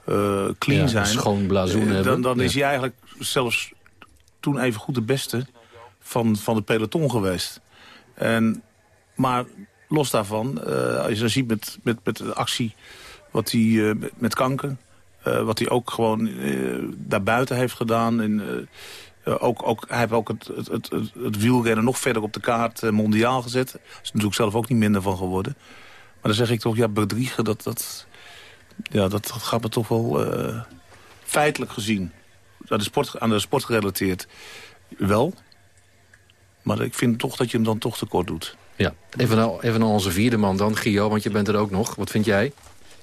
uh, clean ja, zijn. schoon blazoen hebben. Dan, dan ja. is hij eigenlijk zelfs toen even goed de beste van, van het peloton geweest. En, maar los daarvan, als je dan ziet met, met, met de actie wat hij met, met kanker... wat hij ook gewoon daarbuiten heeft gedaan... En, uh, ook, ook, hij heeft ook het, het, het, wielrennen nog verder op de kaart uh, mondiaal gezet. Daar is natuurlijk zelf ook niet minder van geworden. Maar dan zeg ik toch, ja, bedriegen, dat, dat, ja, dat, gaat me toch wel uh, feitelijk gezien. Aan de, sport, aan de sport gerelateerd wel. Maar ik vind toch dat je hem dan toch tekort doet. Ja, even naar, even naar onze vierde man dan, Gio, want je bent er ook nog. Wat vind jij?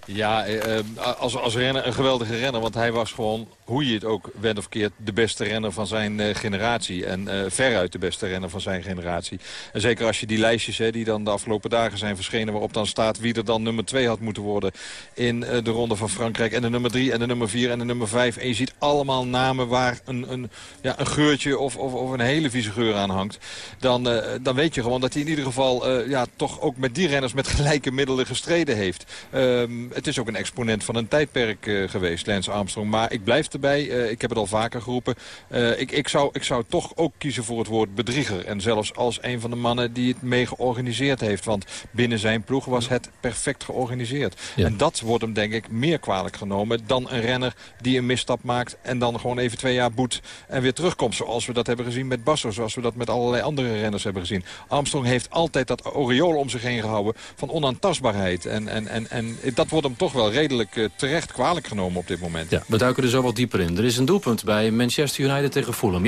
Ja, eh, als, als renner een geweldige renner. Want hij was gewoon, hoe je het ook wend of keert... de beste renner van zijn uh, generatie. En uh, veruit de beste renner van zijn generatie. En zeker als je die lijstjes hè, die dan de afgelopen dagen zijn verschenen... waarop dan staat wie er dan nummer 2 had moeten worden... in uh, de ronde van Frankrijk. En de nummer 3 en de nummer 4 en de nummer 5. En je ziet allemaal namen waar een, een, ja, een geurtje of, of, of een hele vieze geur aan hangt. Dan, dan weet je gewoon dat hij in ieder geval... ja, toch ook met die renners met gelijke middelen gestreden heeft. Um, het is ook een exponent van een tijdperk geweest, Lance Armstrong. Maar ik blijf erbij. Uh, ik heb het al vaker geroepen. Uh, ik, ik, zou, ik zou toch ook kiezen voor het woord bedrieger. En zelfs als een van de mannen die het mee georganiseerd heeft. Want binnen zijn ploeg was het perfect georganiseerd. Ja. En dat wordt hem denk ik meer kwalijk genomen dan een renner die een misstap maakt. En dan gewoon even twee jaar boet en weer terugkomt. Zoals we dat hebben gezien met Basso. Zoals we dat met allerlei andere renners hebben gezien. Armstrong heeft altijd dat aureool om zich heen gehouden van onaantastbaarheid. En, en, en, en dat wordt hem toch wel redelijk uh, terecht kwalijk genomen op dit moment. Ja, we duiken er zo wat dieper Er is een doelpunt bij Manchester United tegen Fulham.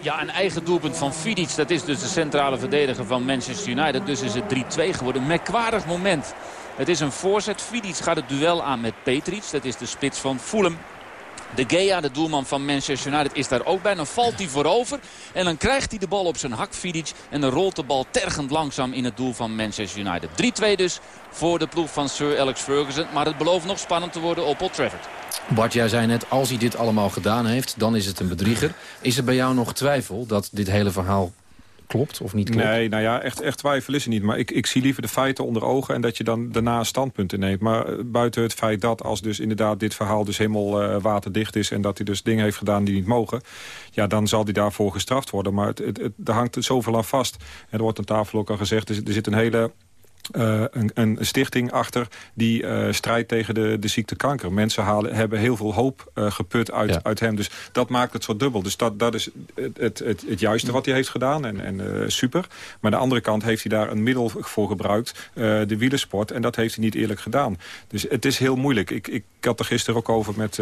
Ja, een eigen doelpunt van Fidic. Dat is dus de centrale verdediger van Manchester United. Dus is het 3-2 geworden. Een merkwaardig moment. Het is een voorzet. Fidic gaat het duel aan met Petric. Dat is de spits van Fulham. De Gea, de doelman van Manchester United, is daar ook bij. Dan valt hij voorover en dan krijgt hij de bal op zijn hak. En dan rolt de bal tergend langzaam in het doel van Manchester United. 3-2 dus voor de ploeg van Sir Alex Ferguson. Maar het belooft nog spannend te worden op Old Trafford. Bart, jij zei net, als hij dit allemaal gedaan heeft, dan is het een bedrieger. Is er bij jou nog twijfel dat dit hele verhaal klopt of niet klopt? Nee, nou ja, echt, echt twijfel is er niet. Maar ik, ik zie liever de feiten onder ogen en dat je dan daarna standpunten neemt. Maar buiten het feit dat als dus inderdaad dit verhaal dus helemaal uh, waterdicht is... en dat hij dus dingen heeft gedaan die niet mogen... ja, dan zal hij daarvoor gestraft worden. Maar het, het, het, er hangt zoveel aan vast. En er wordt aan tafel ook al gezegd, er, er zit een hele... Uh, een, een, stichting achter die uh, strijdt tegen de, de ziekte kanker. Mensen halen, hebben heel veel hoop uh, geput uit, ja. uit hem. Dus dat maakt het zo dubbel. Dus dat, dat is het, het, het, het juiste wat hij heeft gedaan. En, en super. Maar aan de andere kant heeft hij daar een middel voor gebruikt. de wielersport. En dat heeft hij niet eerlijk gedaan. Dus het is heel moeilijk. Ik, ik had er gisteren ook over met,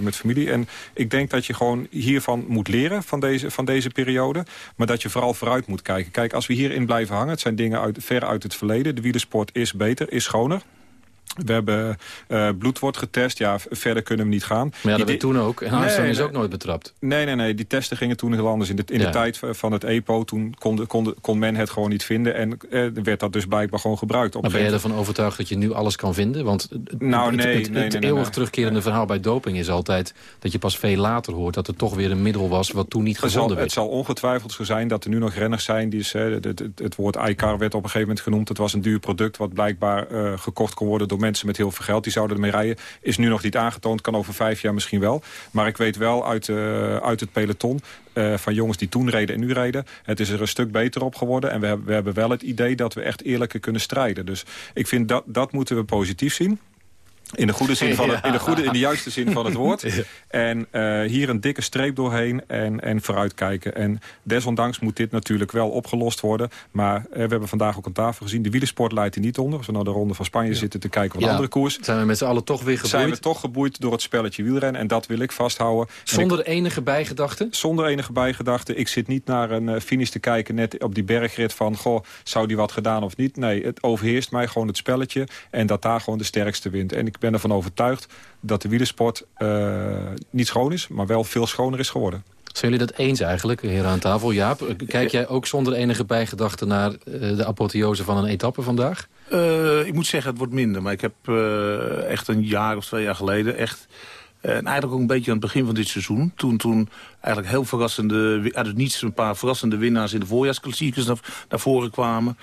met familie. En ik denk dat je gewoon hiervan moet leren. Van deze, van deze periode. Maar dat je vooral vooruit moet kijken. Kijk, als we hierin blijven hangen. Het zijn dingen uit, ver uit het verleden. De wielersport is beter, is schoner. We hebben uh, bloed wordt getest. Ja, verder kunnen we niet gaan. Maar ja, dat werd toen ook. En Armstrong nee, is ook nooit betrapt. Nee, nee, nee. Die testen gingen toen heel anders. In de, in de tijd van het EPO, toen kon, kon, kon men het gewoon niet vinden. En uh, werd dat dus blijkbaar gewoon gebruikt. Op maar ben je ervan overtuigd dat je nu alles kan vinden? Want nou, het, nee, het, nee, het, eeuwig terugkerende verhaal bij doping is altijd... dat je pas veel later hoort dat er toch weer een middel was... wat toen niet gevonden werd. Het zal ongetwijfeld zo zijn dat er nu nog renners zijn... Die is, het, het, het woord iCar werd op een gegeven moment genoemd. Het was een duur product wat blijkbaar gekocht kon worden... door mensen met heel veel geld. Die zouden ermee rijden. Is nu nog niet aangetoond. Kan over vijf jaar misschien wel. Maar ik weet wel uit, uh, uit het peloton... Uh, van jongens die toen reden en nu reden. Het is er een stuk beter op geworden. En we we hebben wel het idee dat we echt eerlijker kunnen strijden. Dus ik vind dat, dat moeten we positief zien. In de, goede zin van het, in, de goede, in de juiste zin van het woord. En uh, hier een dikke streep doorheen en, en vooruitkijken. En desondanks moet dit natuurlijk wel opgelost worden. Maar uh, we hebben vandaag ook aan tafel gezien... de wielersport leidt er niet onder. Als we naar de ronde van Spanje ja. zitten te kijken op een ja. andere koers... Zijn we met z'n allen toch weer geboeid? Zijn we toch geboeid door het spelletje wielrennen. En dat wil ik vasthouden. Zonder ik, enige bijgedachte? Zonder enige bijgedachte. Ik zit niet naar een uh, finish te kijken net op die bergrit van... goh, zou die wat gedaan of niet? Nee, het overheerst mij gewoon het spelletje. En dat daar gewoon de sterkste wint. En ik ben ervan overtuigd dat de wielersport uh, niet schoon is, maar wel veel schoner is geworden. Zijn jullie dat eens eigenlijk, heren aan tafel? Jaap, kijk jij ook zonder enige bijgedachte naar uh, de apotheose van een etappe vandaag? Uh, ik moet zeggen, het wordt minder. Maar ik heb uh, echt een jaar of twee jaar geleden echt... En eigenlijk ook een beetje aan het begin van dit seizoen. Toen, toen eigenlijk heel verrassende, uit het niets een paar verrassende winnaars in de voorjaarsklassiekers naar, naar voren kwamen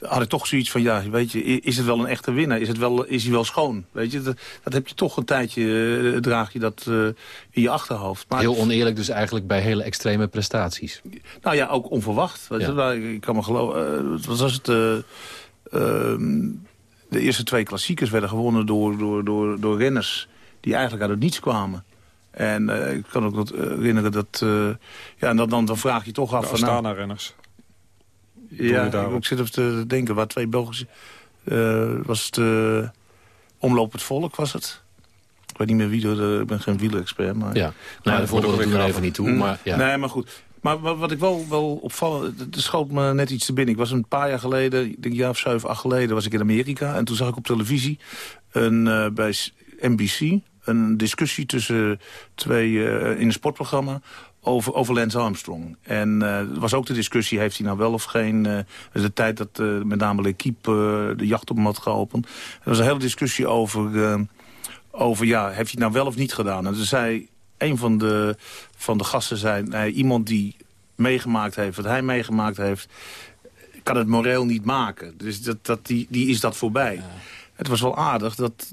had ik toch zoiets van, ja, weet je, is het wel een echte winnaar? Is, het wel, is hij wel schoon? Weet je, dat, dat heb je toch een tijdje, uh, draag je dat uh, in je achterhoofd. Maar, Heel oneerlijk dus eigenlijk bij hele extreme prestaties. Nou ja, ook onverwacht. Weet ja. je, ik kan me geloven, uh, wat was het... Uh, de eerste twee klassiekers werden gewonnen door, door, door, door renners die eigenlijk uit het niets kwamen. En uh, ik kan ook dat, herinneren dat... Uh, ja, en dan, dan, dan vraag je toch af... De van, nou, renners Ja, ik, ik zit even te denken. Waar twee Belgische... was het Omloop het Volk, was het? Ik weet niet meer wie, door, ik ben geen wielerexpert. Maar, ja, nou, ja, de doen er even niet toe. Maar, ja. Nee, maar goed. Maar wat ik wel, wel opvallend... Er schoot me net iets te binnen. Ik was een paar jaar geleden, ik denk een jaar of zeven, acht geleden... was ik in Amerika. En toen zag ik op televisie een, uh, bij NBC een discussie tussen twee uh, in een sportprogramma over, over Lance Armstrong. En uh, er was ook de discussie, heeft hij nou wel of geen... Uh, de tijd dat uh, met name L'Equipe de jacht op hem had geholpen. Er was een hele discussie over, over ja, heeft hij het nou wel of niet gedaan. En toen zei een van de, van de gasten, zei, nee, iemand die meegemaakt heeft, wat hij meegemaakt heeft... kan het moreel niet maken. Dus dat, dat, die, die is dat voorbij. Ja. Het was wel aardig dat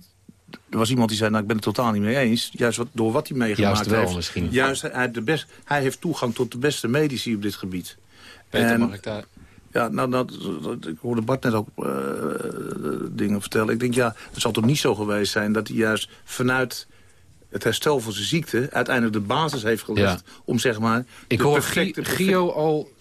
er was iemand die zei, nou, ik ben het totaal niet mee eens. Juist wat, door wat hij meegemaakt Juist wel, heeft. Misschien. Juist, hij, heeft de best, hij heeft toegang tot de beste medici op dit gebied. Peter, en, mag ik daar... Ja, nou, dat, dat, ik hoorde Bart net ook uh, dingen vertellen. Ik denk, ja, het zal toch niet zo geweest zijn dat hij juist vanuit het herstel van zijn ziekte... uiteindelijk de basis heeft gelegd ja. om, zeg maar... Ik hoor perfecte, Gio al...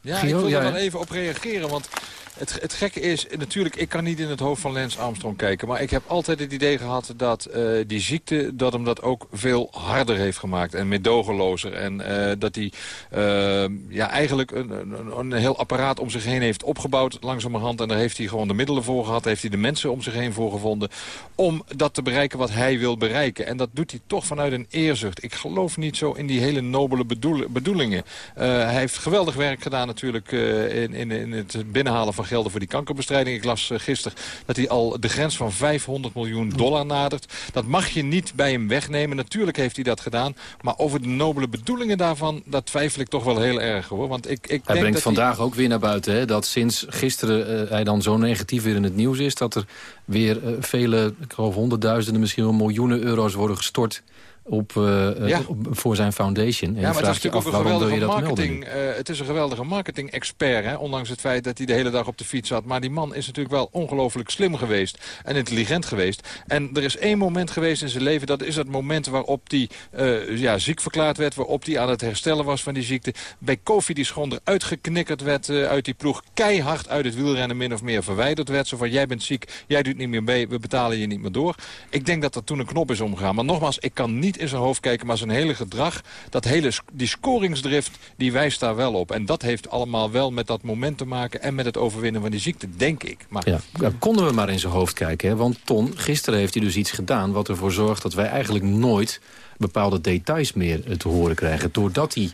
Ja, Gio, ik wil ja, er wel even op reageren, want... Het, het, gekke is, natuurlijk, ik kan niet in het hoofd van Lance Armstrong kijken. Maar ik heb altijd het idee gehad dat uh, die ziekte dat hem dat ook veel harder heeft gemaakt. En medogelozer. En uh, dat hij uh, ja, eigenlijk een, een, een, heel apparaat om zich heen heeft opgebouwd langzamerhand. En daar heeft hij gewoon de middelen voor gehad. Heeft hij de mensen om zich heen voor gevonden. Om dat te bereiken wat hij wil bereiken. En dat doet hij toch vanuit een eerzucht. Ik geloof niet zo in die hele nobele bedoel, bedoelingen. hij heeft geweldig werk gedaan natuurlijk in, in, in het binnenhalen van gelden voor die kankerbestrijding. Ik las uh, gisteren dat hij al de grens van 500 miljoen dollar nadert. Dat mag je niet bij hem wegnemen. Natuurlijk heeft hij dat gedaan. Maar over de nobele bedoelingen daarvan, dat twijfel ik toch wel heel erg. hoor. Want ik, ik hij denk brengt dat vandaag ook weer naar buiten. Hè, dat sinds gisteren uh, hij dan zo negatief weer in het nieuws is... dat er weer uh, vele, ik geloof honderdduizenden, misschien wel miljoenen euro's worden gestort op, uh, ja. op, voor zijn foundation. En ja, maar het is natuurlijk ook een geweldige marketing. Uh, het is een geweldige marketing-expert, ondanks het feit dat hij de hele dag op de fiets zat. Maar die man is natuurlijk wel ongelooflijk slim geweest en intelligent geweest. En er is één moment geweest in zijn leven, dat is het moment waarop hij uh, ja, ziek verklaard werd, waarop hij aan het herstellen was van die ziekte. Bij Kofi die schoon eruit geknikkerd werd uit die ploeg, keihard uit het wielrennen min of meer verwijderd werd. Zo van, jij bent ziek, jij doet niet meer mee, we betalen je niet meer door. Ik denk dat er toen een knop is omgegaan. Maar nogmaals, ik kan niet niet in zijn hoofd kijken, maar zijn hele gedrag... dat hele, die scoringsdrift, die wijst daar wel op. En dat heeft allemaal wel met dat moment te maken... en met het overwinnen van die ziekte, denk ik. Maar... Ja, konden we maar in zijn hoofd kijken. Hè? Want Ton, gisteren heeft hij dus iets gedaan... wat ervoor zorgt dat wij eigenlijk nooit bepaalde details meer te horen krijgen. Doordat hij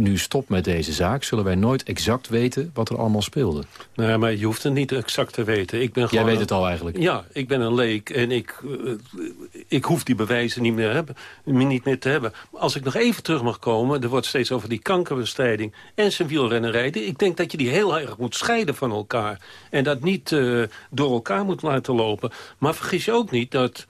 nu stopt met deze zaak... zullen wij nooit exact weten wat er allemaal speelde. Nee, maar je hoeft het niet exact te weten. Ik ben Jij weet het al eigenlijk. Ja, ik ben een leek en ik, uh, ik hoef die bewijzen niet meer, hebben, niet meer te hebben. Als ik nog even terug mag komen... er wordt steeds over die kankerbestrijding en zijn wielrennerij. Ik denk dat je die heel erg moet scheiden van elkaar. En dat niet uh, door elkaar moet laten lopen. Maar vergis je ook niet dat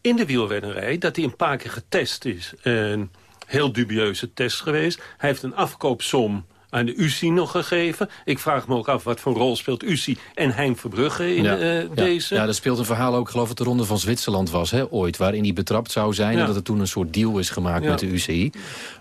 in de wielrennerij... dat hij een paar keer getest is... En, heel dubieuze test geweest. Hij heeft een afkoopsom aan de UCI nog gegeven. Ik vraag me ook af wat voor rol speelt UCI en Hein Verbrugge in ja, uh, ja, deze. Ja, er speelt een verhaal ook, geloof ik, de Ronde van Zwitserland was, hè, ooit. Waarin hij betrapt zou zijn ja. en dat er toen een soort deal is gemaakt met de UCI.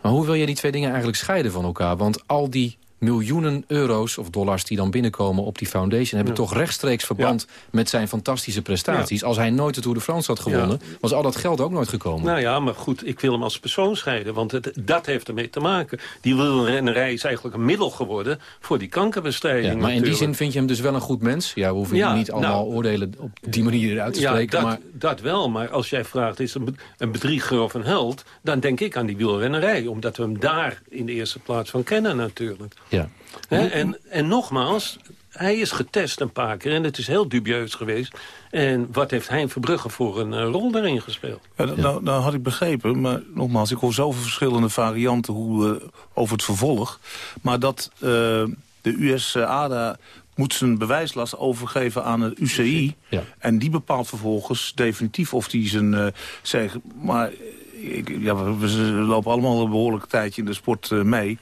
Maar hoe wil je die twee dingen eigenlijk scheiden van elkaar? Want al die miljoenen euro's of dollars die dan binnenkomen op die foundation... hebben ja. toch rechtstreeks verband ja. met zijn fantastische prestaties. Ja. Als hij nooit de Tour de France had gewonnen... was al dat geld ook nooit gekomen. Nou ja, maar goed, ik wil hem als persoon scheiden. Want het, dat heeft ermee te maken. Die wielrennerij is eigenlijk een middel geworden... voor die kankerbestrijding. maar natuurlijk. in die zin vind je hem dus wel een goed mens? Ja, we hoeven niet allemaal nou, oordelen op die manier uit te spreken. Dat, maar... dat wel, maar als jij vraagt... is een, een bedrieger of een held... dan denk ik aan die wielrennerij. Omdat we hem daar in de eerste plaats van kennen natuurlijk. Ja. He, en, en nogmaals, hij is getest een paar keer en het is heel dubieus geweest. En wat heeft Hein Verbrugge voor een uh, rol daarin gespeeld? Ja, dat, nou, nou, had ik begrepen, maar nogmaals, ik hoor zoveel verschillende varianten hoe, uh, over het vervolg. Maar dat uh, de USADA moet zijn bewijslast overgeven aan het UCI. Ja. En die bepaalt vervolgens definitief of die zijn uh, zegt... Maar ik, ja, we, we, lopen allemaal een behoorlijk tijdje in de sport uh, mee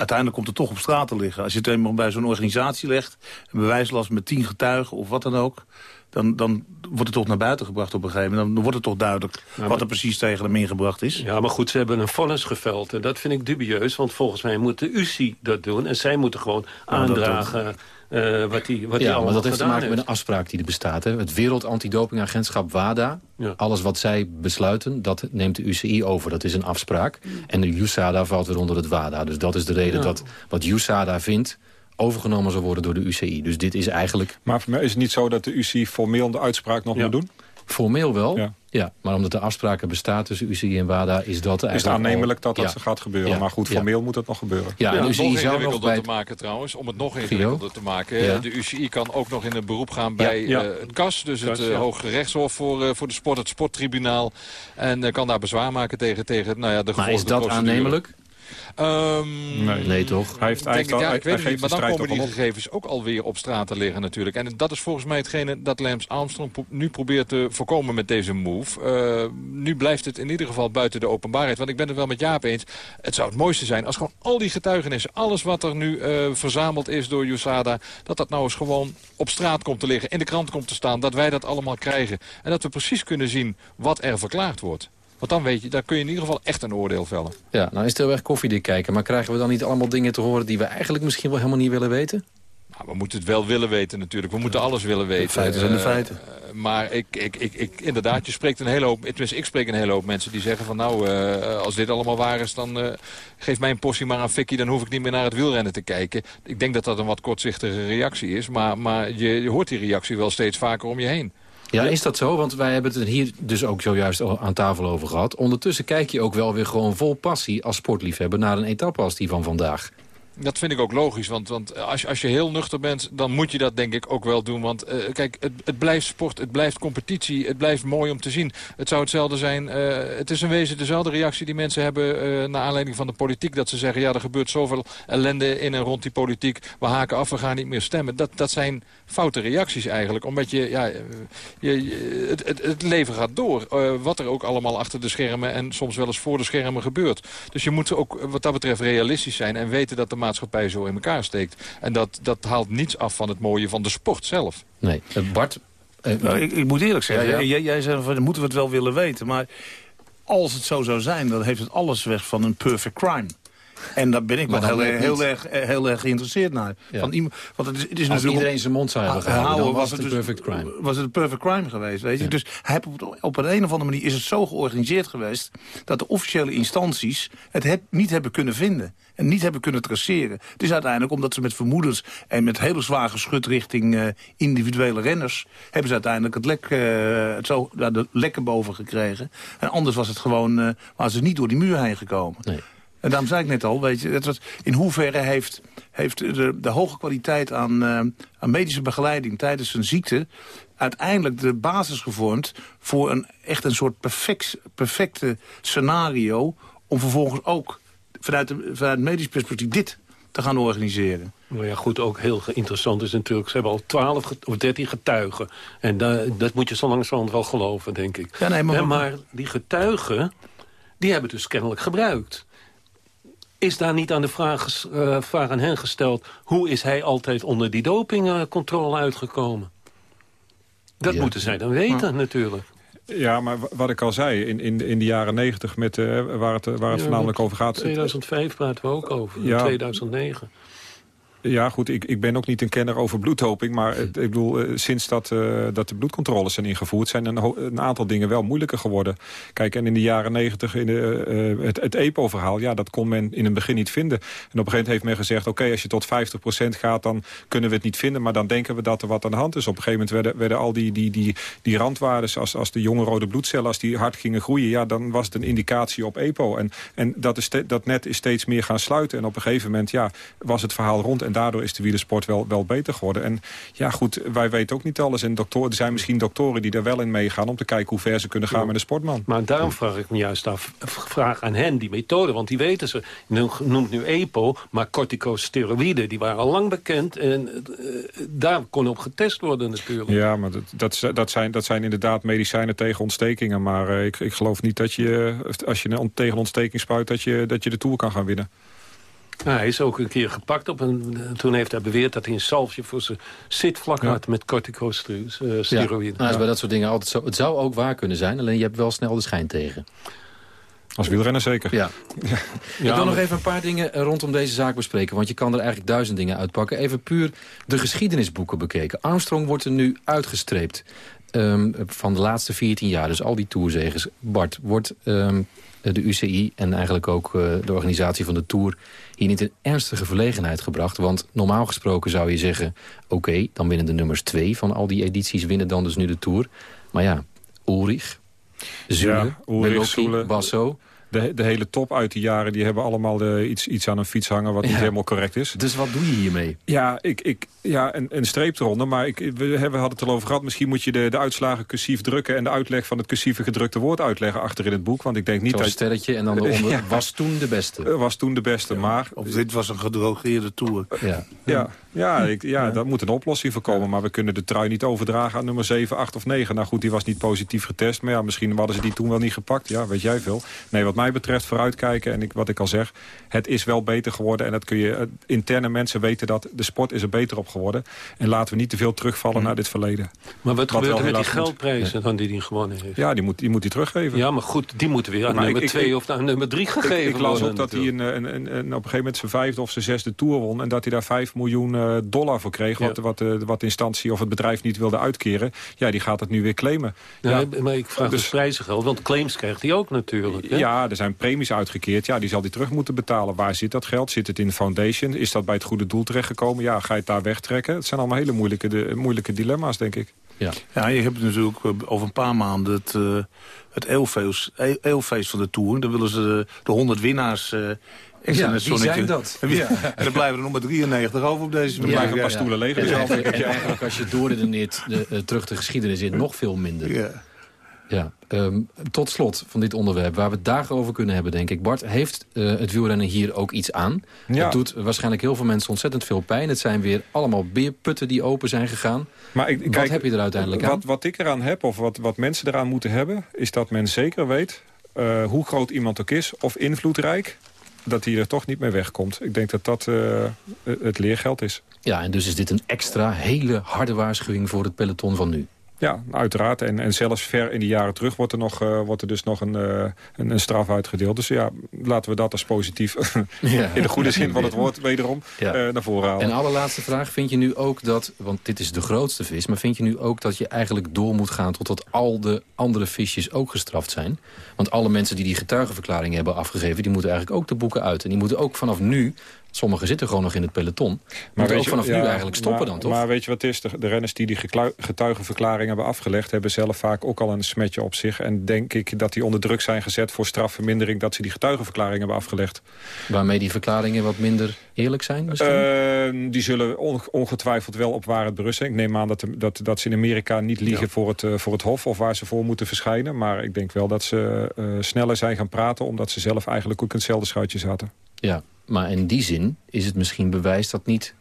uiteindelijk komt het toch op straat te liggen. Als je het eenmaal bij zo'n organisatie legt... een bewijslast met tien getuigen of wat dan ook... Dan, dan wordt het toch naar buiten gebracht op een gegeven moment. Dan wordt het toch duidelijk ja, wat er precies tegen hem ingebracht is. Ja, maar goed, ze hebben een vonnis geveld. En dat vind ik dubieus, want volgens mij moet de UCI dat doen. En zij moeten gewoon aandragen... Dat, uh, wat die, wat ja, die maar dat heeft te maken heeft. met een afspraak die er bestaat. Hè? Het Wereld Antidopingagentschap WADA, ja. alles wat zij besluiten, dat neemt de UCI over. Dat is een afspraak. En de USADA valt weer onder het WADA. Dus dat is de reden ja. dat wat USADA vindt overgenomen zal worden door de UCI. Dus dit is eigenlijk... Maar voor mij is het niet zo dat de UCI formeel de uitspraak nog ja. moet doen? Formeel wel, ja. ja. Maar omdat de afspraken bestaan tussen UCI en WADA... is dat Is het aannemelijk dat dat ja. gaat gebeuren. Ja. Maar goed, formeel moet het nog gebeuren. Ja, en de UCI zou nog bij... te maken trouwens. Om het nog ingewikkelder te maken. De UCI kan ook nog in een beroep gaan bij uh, het KAS. Dus het uh, Hoge Rechtshof voor, uh, voor de sport, het sporttribunaal. En kan daar bezwaar maken tegen, tegen nou ja, de Maar is dat procedure. aannemelijk? Um, nee. nee. toch? Hij heeft, heeft ja, al, ik weet het niet, maar dan komen die gegevens ook alweer op straat te liggen natuurlijk. En dat is volgens mij hetgene dat Lance Armstrong nu probeert te voorkomen met deze move. Uh, nu blijft het in ieder geval buiten de openbaarheid. Want ik ben het wel met Jaap eens. Het zou het mooiste zijn als gewoon al die getuigenissen, alles wat er nu uh, verzameld is door USADA, dat dat nou eens gewoon op straat komt te liggen, in de krant komt te staan, dat wij dat allemaal krijgen. En dat we precies kunnen zien wat er verklaard wordt. Want dan weet je, daar kun je in ieder geval echt een oordeel vellen. Ja, nou is het heel erg koffiedik kijken. Maar krijgen we dan niet allemaal dingen te horen die we eigenlijk misschien wel helemaal niet willen weten? Nou, we moeten het wel willen weten natuurlijk. We moeten alles willen weten. De feiten zijn de feiten. Uh, maar ik, ik, ik, ik, inderdaad, je spreekt een hele hoop... Tenminste, ik spreek een hele hoop mensen die zeggen van... nou, uh, als dit allemaal waar is, dan uh, geef mij een portie maar aan Fikkie... dan hoef ik niet meer naar het wielrennen te kijken. Ik denk dat dat een wat kortzichtige reactie is. Maar, maar je, je hoort die reactie wel steeds vaker om je heen. Ja, is dat zo? Want wij hebben het er hier dus ook zojuist aan tafel over gehad. Ondertussen kijk je ook wel weer gewoon vol passie als sportliefhebber... naar een etappe als die van vandaag. Dat vind ik ook logisch, want, want als, als je heel nuchter bent... dan moet je dat denk ik ook wel doen. Want uh, kijk, het, het blijft sport, het blijft competitie... het blijft mooi om te zien. Het zou hetzelfde zijn... Uh, het is in wezen dezelfde reactie die mensen hebben... Uh, naar aanleiding van de politiek. Dat ze zeggen, ja, er gebeurt zoveel ellende in en rond die politiek. We haken af, we gaan niet meer stemmen. Dat, dat zijn foute reacties eigenlijk. Omdat je, ja, je, het, het, leven gaat door. wat er ook allemaal achter de schermen... en soms wel eens voor de schermen gebeurt. Dus je moet ook wat dat betreft realistisch zijn... en weten dat de zo in elkaar steekt. En dat, dat haalt niets af van het mooie van de sport zelf. Nee, Bart... Uh, nou, ik, ik, moet eerlijk zeggen, ja, ja. Jij, jij zei van, moeten we het wel willen weten. Maar als het zo zou zijn, dan heeft het alles weg van een perfect crime. En daar ben ik wel heel, heel, erg, eh, heel erg geïnteresseerd naar. Ja. Van iemand, want het is, het is Als natuurlijk iedereen zijn mond zou hebben gehouden, dan was het een dus- perfect crime. Was het een perfect crime geweest, weet je. Dus hij op, een, een of andere manier is het zo georganiseerd geweest... dat de officiële instanties het heb- niet hebben kunnen vinden. En niet hebben kunnen traceren. Het is uiteindelijk omdat ze met vermoedens en met hele zwaar geschut richting eh, individuele renners... hebben ze uiteindelijk het lek, eh, het zo, de lekken boven gekregen. En anders was het gewoon, eh waren ze niet door die muur heen gekomen. En daarom zei ik net al, weet je, was, in hoeverre heeft, heeft de, de hoge kwaliteit aan, eh, aan medische begeleiding tijdens een ziekte uiteindelijk de basis gevormd voor een echt een soort perfect, perfecte scenario om vervolgens ook vanuit, de, vanuit medisch perspectief dit te gaan organiseren. Nou ja, goed, ook heel interessant is natuurlijk... ze hebben al 12 ge- of 13 getuigen. En da- dat moet je zo langzamerhand wel geloven, denk ik. Ja, nee, maar- maar die getuigen, die hebben dus kennelijk gebruikt. Is daar niet aan de vraag, eh, vraag aan hen gesteld... hoe is hij altijd onder die dopingcontrole uitgekomen? Dat Ja. moeten zij dan weten, natuurlijk. Ja, maar wa- wat ik al zei, in, in, de- in de jaren negentig, met, eh, waar het, waar het Ja, voornamelijk over gaat... 2005 praten we ook over, Ja. 2009. Ja, goed, ik, ik ben ook niet een kenner over bloeddoping. Maar ik bedoel, eh, sinds dat, eh, dat de bloedcontroles zijn ingevoerd... zijn een, een aantal dingen wel moeilijker geworden. Kijk, en in de jaren negentig, eh, het, het EPO-verhaal... ja, dat kon men in het begin niet vinden. En op een gegeven moment heeft men gezegd... oké, als je tot 50% gaat, dan kunnen we het niet vinden... maar dan denken we dat er wat aan de hand is. Op een gegeven moment werden, werden al die, die, die, die randwaardes... Als, als de jonge rode bloedcellen, als die hard gingen groeien... ja, dan was het een indicatie op EPO. En, en dat, is dat net is steeds meer gaan sluiten. En op een gegeven moment ja, was het verhaal rond... en daardoor is de wielersport wel, wel beter geworden. En ja, goed, wij weten ook niet alles. En doktoren, er zijn misschien doktoren die er wel in meegaan... om te kijken hoe ver ze kunnen gaan met een sportman. Maar daarom vraag ik me juist af, vraag aan hen die methode, want die weten ze. Je noemt nu EPO, maar corticosteroïden, die waren al lang bekend. En eh, daar kon op getest worden natuurlijk. Ja, maar dat, dat, zijn, dat zijn inderdaad medicijnen tegen ontstekingen. Maar eh, ik, ik geloof niet dat je, eh, als je een tegen ontsteking spuit... Dat je, dat je de Tour kan gaan winnen. Ja, hij is ook een keer gepakt. Op een, toen heeft hij beweerd dat hij een salfje voor zijn zitvlak had met corticosteroïden. Ja, nou, is bij dat soort dingen altijd zo. Het zou ook waar kunnen zijn, alleen je hebt wel snel de schijn tegen. Als wielrenner zeker. Ja. ik wil nog even een paar dingen eh, rondom deze zaak bespreken. Want je kan er eigenlijk duizend dingen uitpakken. Even puur de geschiedenisboeken bekeken. Armstrong wordt er nu uitgestreept. ehm, van de laatste 14 jaar. Dus al die toerzegers. Bart, wordt ehm, de UCI en eigenlijk ook eh, de organisatie van de Tour... hier niet in ernstige verlegenheid gebracht? Want normaal gesproken zou je zeggen... oké, dan winnen de nummers twee van al die edities... winnen dan dus nu de Tour. Maar ja, Ulrich, Zule, Ja, Ulrich. Basso... De, de hele top uit die jaren die hebben allemaal eh, iets, iets aan een fiets hangen... wat niet helemaal correct is. Dus wat doe je hiermee? Ja, ik, ik, ja een, een streep eronder. Maar ik, we, hebben, we hadden het al over gehad. Misschien moet je de, de uitslagen cursief drukken... en de uitleg van het cursieve gedrukte woord uitleggen achter in het boek. Want ik denk niet Zo'n dat... sterretje en dan eronder Ja. was toen de beste. Eh, was toen de beste, maar... Of dit was een gedrogeerde tour. Ja. Ja, ja, ik, ja, daar moet een oplossing voor komen. Maar we kunnen de trui niet overdragen aan nummer 7, 8 of 9. Nou goed, die was niet positief getest. Maar ja, misschien hadden ze die toen wel niet gepakt. Ja, weet jij veel. Nee, wat mij betreft vooruitkijken. En ik, wat ik al zeg, het is wel beter geworden. En dat kun je, eh, interne mensen weten dat. De sport is er beter op geworden. En laten we niet te veel terugvallen naar dit verleden. Maar wat, gebeurt er met die geldprijzen dan die hij gewonnen heeft? Ja, die moet, die moet hij teruggeven. Ja, maar goed, die moeten weer aan Maar nummer ik- 2 ik- of aan nummer 3 gegeven Ik, ik las worden. ook dat hij een, een, een, op een gegeven moment zijn vijfde of zijn zesde tour won... en dat hij daar 5 miljoen eh, dollar voor kreeg... Wat, wat, eh, wat de instantie of het bedrijf niet wilde uitkeren. Ja, die gaat het nu weer claimen. Ja, Ja, maar ik vraag dus, Dus- prijzengeld, want claims krijgt hij ook natuurlijk. Hè? Ja, er zijn premies uitgekeerd. Ja, die zal hij terug moeten betalen. Waar zit dat geld? Zit het in de foundation? Is dat bij het goede doel terechtgekomen? Ja, ga je het daar wegtrekken? Het zijn allemaal hele moeilijke, de, moeilijke dilemma's, denk ik. Ja. Ja, je hebt natuurlijk eh, over een paar maanden het, eh het eeuwfeest, eeuwfeest van de Tour. Dan willen ze de, de 100 winnaars... eh extra Ja, wie zonnetje. zijn dat? En wie- Ja. En dan blijven er nog maar 93 over op deze Er manier. blijven een paar stoelen leeg. En, Dus eigenlijk, en eigenlijk als je doorredeneert de, eh, terug de geschiedenis in, nog veel minder. Ja. Ja, ehm, tot slot van dit onderwerp, waar we het dagen over kunnen hebben, denk ik. Bart, heeft eh, het wielrennen hier ook iets aan? Ja. Het doet waarschijnlijk heel veel mensen ontzettend veel pijn. Het zijn weer allemaal beerputten die open zijn gegaan. Maar ik, Wat kijk, heb je er uiteindelijk aan? wat, wat ik eraan heb, of wat, wat mensen eraan moeten hebben... is dat men zeker weet eh, hoe groot iemand ook is, of invloedrijk... dat hij er toch niet mee wegkomt. Ik denk dat dat eh, het leergeld is. Ja, en dus is dit een extra hele harde waarschuwing voor het peloton van nu. Ja, uiteraard. En, en zelfs ver in de jaren terug wordt er, nog, uh, wordt er dus nog een, uh, een, een, straf uitgedeeld. Dus ja, laten we dat als positief, ja. in de goede zin van het woord, wederom ja. uh, naar voren halen. En allerlaatste vraag, vind je nu ook dat, want dit is de grootste vis... maar vind je nu ook dat je eigenlijk door moet gaan... totdat al de andere visjes ook gestraft zijn? Want alle mensen die die getuigenverklaring hebben afgegeven... die moeten eigenlijk ook de boeken uit. En die moeten ook vanaf nu Sommigen zitten gewoon nog in het peloton. Maar ook vanaf nu eigenlijk stoppen dan, toch? Maar weet je wat het is? De, de renners die die getuigenverklaring hebben afgelegd... hebben zelf vaak ook al een smetje op zich. En denk ik dat die onder druk zijn gezet voor strafvermindering... dat ze die getuigenverklaring hebben afgelegd. Waarmee die verklaringen wat minder eerlijk zijn uh, die zullen ongetwijfeld wel op waarheid berusten. Ik neem aan dat, dat, dat ze in Amerika niet liegen voor, het, uh, voor het hof... of waar ze voor moeten verschijnen. Maar ik denk wel dat ze uh, sneller zijn gaan praten... omdat ze zelf eigenlijk ook in hetzelfde schuitje zaten. Ja, maar in die zin is het misschien bewijs dat niet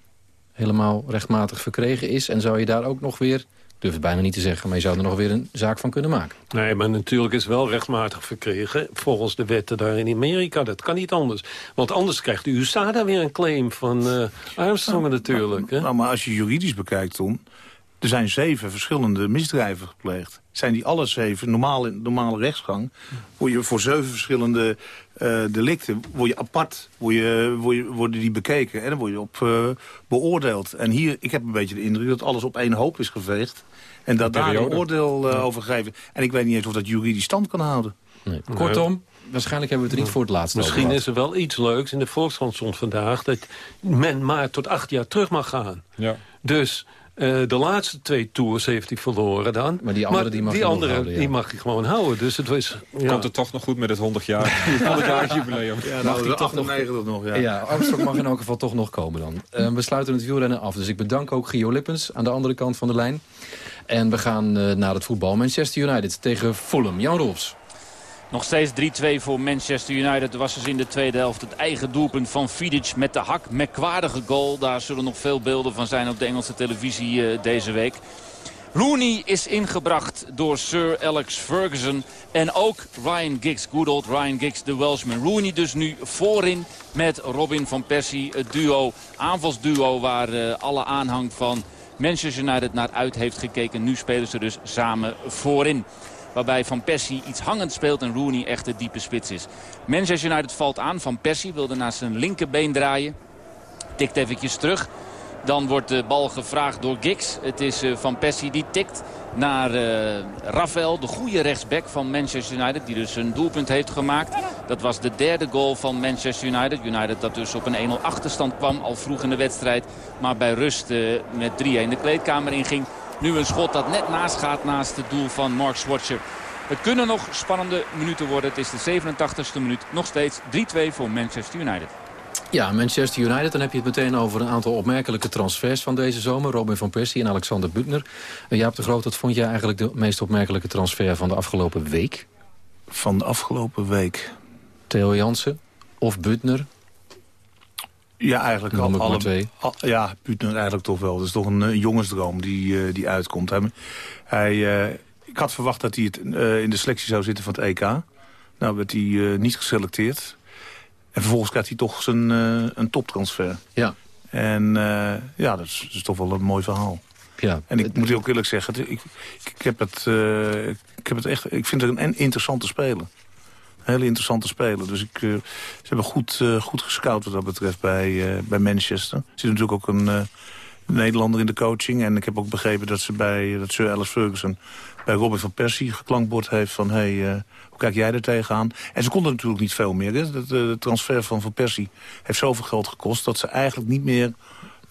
helemaal rechtmatig verkregen is. En zou je daar ook nog weer, ik durf het bijna niet te zeggen... maar je zou er nog weer een zaak van kunnen maken. Nee, maar natuurlijk is wel rechtmatig verkregen... volgens de wetten daar in Amerika. Dat kan niet anders. Want anders krijgt de USA weer een claim van uh, Armstrong natuurlijk. Nou, maar als je juridisch bekijkt, Tom... Er zijn zeven verschillende misdrijven gepleegd. Zijn die alle zeven normaal in normale rechtsgang... word je voor zeven verschillende uh, delicten word je apart word je, word je, worden die bekeken... en dan word je op uh, beoordeeld. En hier, ik heb een beetje de indruk dat alles op één hoop is geveegd... en dat daar een oordeel uh, over gegeven. En ik weet niet eens of dat juridisch stand kan houden. Nee. Kortom, waarschijnlijk hebben we het er niet voor het laatst Misschien is er wel iets leuks. In de Volkskrant stond vandaag dat men maar tot acht jaar terug mag gaan. Ja. Dus uh, de laatste twee tours heeft hij verloren dan. Maar die andere, die mag, die hij andere, houden, ja. die mag hij gewoon houden. Dus het was, ja. Komt het toch nog goed met het 100 jaar, 100 jaar jubileum. Ja, mag hij toch nog, nog ja. ja, Armstrong mag in elk geval toch nog komen dan. Uh, we sluiten het wielrennen af. Dus ik bedank ook Gio Lippens aan de andere kant van de lijn. En we gaan uh, naar het voetbal. Manchester United tegen Fulham. Jan Rolfs. Nog steeds 3-2 voor Manchester United. Was dus in de tweede helft het eigen doelpunt van Vidic met de hak. Merkwaardige goal. Daar zullen nog veel beelden van zijn op de Engelse televisie uh, deze week. Rooney is ingebracht door Sir Alex Ferguson. En ook Ryan Giggs, good old Ryan Giggs, de Welshman. Rooney dus nu voorin met Robin van Persie. Het duo, aanvalsduo waar uh, alle aanhang van Manchester United naar uit heeft gekeken. Nu spelen ze dus samen voorin. Waarbij Van Persie iets hangend speelt en Rooney echt de diepe spits is. Manchester United valt aan. Van Persie wilde naar zijn linkerbeen draaien. Tikt eventjes terug. Dan wordt de bal gevraagd door Giggs. Het is uh, Van Persie die tikt naar uh, Rafael, de goede rechtsback van Manchester United. Die dus een doelpunt heeft gemaakt. Dat was de derde goal van Manchester United. United dat dus op een 1-0 achterstand kwam al vroeg in de wedstrijd. Maar bij rust uh, met 3-1 de kleedkamer inging. Nu een schot dat net naast gaat naast het doel van Mark Swatcher. Het kunnen nog spannende minuten worden. Het is de 87e minuut. Nog steeds 3-2 voor Manchester United. Ja, Manchester United. Dan heb je het meteen over een aantal opmerkelijke transfers van deze zomer. Robin van Persie en Alexander Butner. Uh, Jaap de Groot, wat vond jij eigenlijk de meest opmerkelijke transfer van de afgelopen week? Van de afgelopen week? Theo Jansen of Butner? Ja, eigenlijk al, alle, twee. al- ja, Butner eigenlijk toch wel. Dat is toch een eh, jongensdroom die, eh, die uitkomt. Hij, hij, eh, ik had verwacht dat hij het, in de selectie zou zitten van het EK. Nou werd hij niet geselecteerd. En vervolgens krijgt hij toch zijn, een toptransfer. Ja. En ja, dat is, dat is toch wel een mooi verhaal. Ja. En ik moet ook eerlijk zeggen, het- ik, ik, ik heb het, ik heb het echt, ik vind het een interessante speler. Hele interessante speler. Dus ik, eh, ze hebben goed, eh, goed gescout wat dat betreft bij, eh, bij Manchester. Er zit natuurlijk ook een Nederlander in de coaching. En ik heb ook begrepen dat ze bij dat Sir Alex Ferguson bij Robin van Persie geklankbord heeft van... hey, hoe kijk jij er tegenaan? En ze konden natuurlijk niet veel meer. Hè? De, de transfer van Van Persie heeft zoveel geld gekost... dat ze eigenlijk niet meer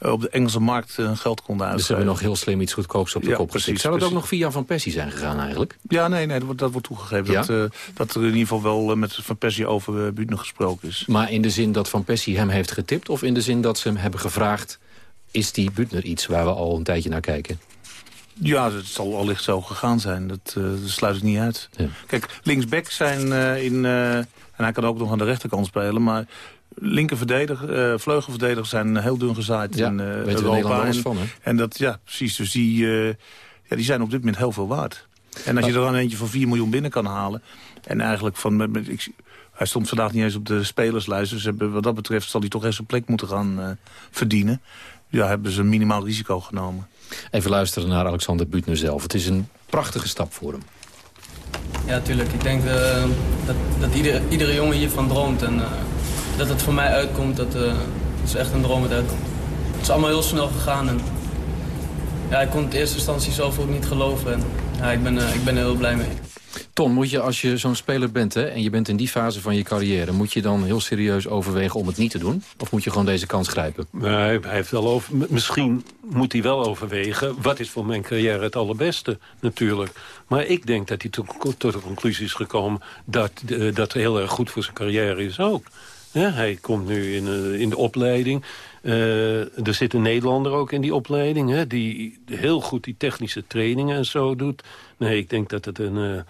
op de Engelse markt eh, geld konden Dus uitgeven. ze hebben nog heel slim iets goedkoops op de Ja, kop gezet. precies, Zou dat ook nog via Van Persie zijn gegaan eigenlijk? Ja, nee, nee dat, wordt, dat wordt toegegeven. Ja? Dat, eh, dat er in ieder geval wel eh, met Van Persie over uh, Butner gesproken is. Maar in de zin dat Van Persie hem heeft getipt... of in de zin dat ze hem hebben gevraagd... is die Butner iets waar we al een tijdje naar kijken? Ja, het zal allicht zo gegaan zijn. Dat, eh, dat sluit ik niet uit. Kijk, linksback zijn eh, in... eh, en hij kan ook nog aan de rechterkant spelen, maar... Linkerverdediger, eh vleugelverdedigers zijn heel dun gezaaid Ja, in eh, weten we in Europa. En, van, hè? en dat, ja, precies. Dus die, eh, ja, die zijn op dit moment heel veel waard. En als je er dan eentje van 4 miljoen binnen kan halen... en eigenlijk van... Met, met, ik, hij stond vandaag niet eens op de spelerslijst... dus hebben, wat dat betreft zal hij toch eens zijn plek moeten gaan verdienen. Ja, hebben ze een minimaal risico genomen. Even luisteren naar Alexander Butner zelf. Het is een prachtige stap voor hem. Ja, tuurlijk. Ik denk uh, dat, dat iedere, iedere jongen hiervan droomt. En uh, dat het voor mij uitkomt, dat, uh, is echt een droom het uitkomt. Het is allemaal heel snel gegaan. En, ja, ik kon in eerste instantie zoveel niet geloven. En, ja, ik, ben, ik ben er heel blij mee. Ton, moet je als je zo'n speler bent hè, en je bent in die fase van je carrière... moet je dan heel serieus overwegen om het niet te doen? Of moet je gewoon deze kans grijpen? Nee, hij heeft wel over, misschien moet hij wel overwegen... wat is voor mijn carrière het allerbeste natuurlijk. Maar ik denk dat hij tot, tot de conclusie is gekomen... dat uh, dat heel erg goed voor zijn carrière is ook. Hij komt nu in, uh, in de opleiding. Uh, er zit een Nederlander ook in die opleiding... Hè, die heel goed die technische trainingen en zo doet. Nee, ik denk dat het een